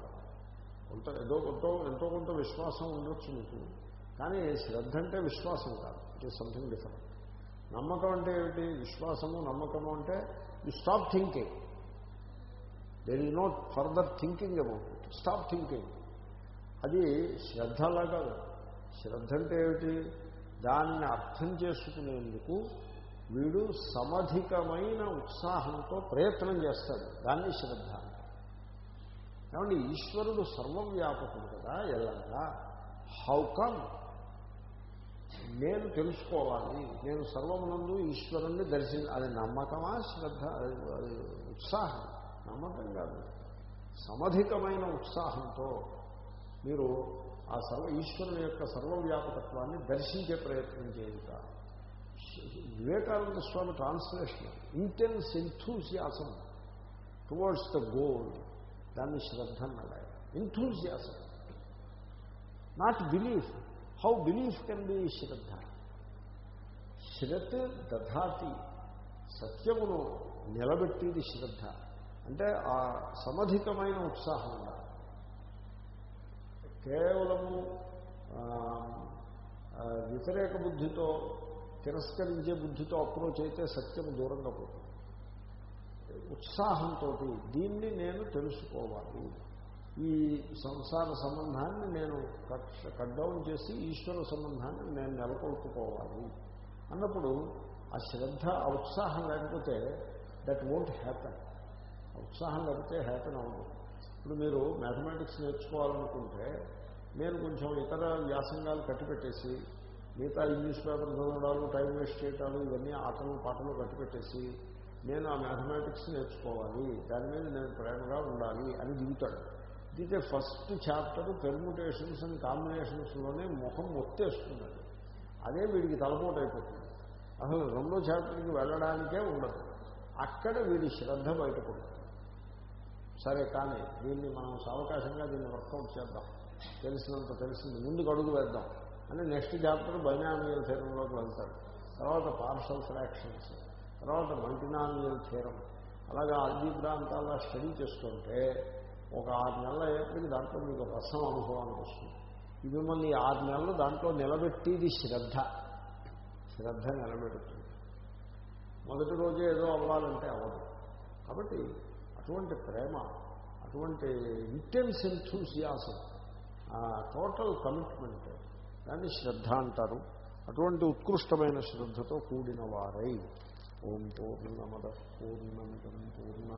కొంత ఏదో కొంత ఎంతో కొంత విశ్వాసం ఉండొచ్చు మీకు. కానీ శ్రద్ధ అంటే విశ్వాసం కాదు. ఇట్ ఈస్ సంథింగ్ డిఫరెంట్ నమ్మకం అంటే ఏమిటి? విశ్వాసము నమ్మకము అంటే you stop thinking there is not further thinking about it stop thinking అది శ్రద్ధ లాగా శ్రద్ధ అంటే ఏమిటి? దానిని అర్థం చేసుకునేందుకు వీడు సమధికమైన ఉత్సాహంతో ప్రయత్నం చేస్తాడు. దాన్ని శ్రద్ధ. ఏమంటే ఈశ్వరుడు సర్వవ్యాపకుడు కదా ఎలాగా? హౌ కమ్ నేను తెలుసుకోవాలి. నేను సర్వమునందు ఈశ్వరుణ్ణి దర్శించి అది నమ్మకమా శ్రద్ధ? అది ఉత్సాహం. నమ్మకం కాదు. సమధికమైన ఉత్సాహంతో మీరు ఆ సర్వ ఈశ్వరుని యొక్క సర్వవ్యాపకత్వాన్ని దర్శించే ప్రయత్నం చేయుట. Vivekananda Swami translation intense enthusiasm towards the goal దాన్ని శ్రద్ధ అన్నాడు ఆయన enthusiasm not belief how belief can be shraddha శ్రత్ దధాతి. సత్యమును నిలబెట్టేది శ్రద్ధ. అంటే ఆ సమధికమైన ఉత్సాహం ఉండాలి. కేవలము వ్యతిరేక బుద్ధితో తిరస్కరించే బుద్ధితో అప్రోచ్ అయితే సత్యము దూరంగా పోతుంది. ఉత్సాహంతో దీన్ని నేను తెలుసుకోవాలి ఈ సంసార సంబంధాన్ని నేను కట్ కట్ డౌన్ చేసి ఈశ్వర సంబంధాన్ని నేను నెలకొల్పుకోవాలి అన్నప్పుడు ఆ శ్రద్ధ ఆ ఉత్సాహం లేకపోతే దట్ వోంట్ హ్యాపన్ ఉత్సాహం లేకపోతే హ్యాపన్ అవ్వదు ఇప్పుడు మీరు మ్యాథమెటిక్స్ నేర్చుకోవాలనుకుంటే నేను కొంచెం ఇతర వ్యాసంగాలు కట్టిపెట్టేసి మిగతా ఇంగ్లీష్ పేపర్ చదవడాలు టైం వేస్ట్ చేయటాలు ఇవన్నీ ఆటలు పాటలు కట్టిపెట్టేసి నేను ఆ మ్యాథమెటిక్స్ నేర్చుకోవాలి దాని మీద నేను ప్రేమగా ఉండాలి అని దిగుతాడు. దిగితే ఫస్ట్ చాప్టర్ పెర్ముటేషన్స్ అండ్ కాంబినేషన్స్లోనే ముఖం ఒత్తేస్తున్నాడు అదే వీడికి తలపోటు అయిపోతుంది అసలు రెండో చాప్టర్కి వెళ్ళడానికే ఉండదు. అక్కడ వీడి శ్రద్ధ బయటపడుతుంది. సరే కానీ దీన్ని మనం సావకాశంగా దీన్ని వర్కౌట్ చేద్దాం. తెలిసినంత తెలిసింది. ముందుకు అడుగు వేద్దాం. అని నెక్స్ట్ చాప్టర్ బైనామియల్ థీరంలోకి వెళ్తాడు. తర్వాత పార్షల్ ఫ్రాక్షన్స్ తర్వాత మల్టీనామియల్ థీరం అలాగే ఆల్జీబ్రా అంతా అలా స్టడీ చేస్తుంటే ఒక ఆరు నెలల అయ్యేప్పటికి దాంట్లో మీకు రసం అనుభవానికి వస్తుంది. ఇది మిమ్మల్ని ఆరు నెలలు దాంట్లో నిలబెట్టేది శ్రద్ధ. శ్రద్ధ నిలబెడుతుంది. మొదటి రోజే ఏదో అవ్వాలంటే అవ్వదు. కాబట్టి అటువంటి ప్రేమ అటువంటి ఇంటెన్స్ ఎంథూసియాసం టోటల్ కమిట్మెంట్ దాన్ని శ్రద్ధ అంటారు. అటువంటి ఉత్కృష్టమైన శ్రద్ధతో కూడిన వారై ఓం పూర్ణమద పూర్ణమిదం పూర్ణ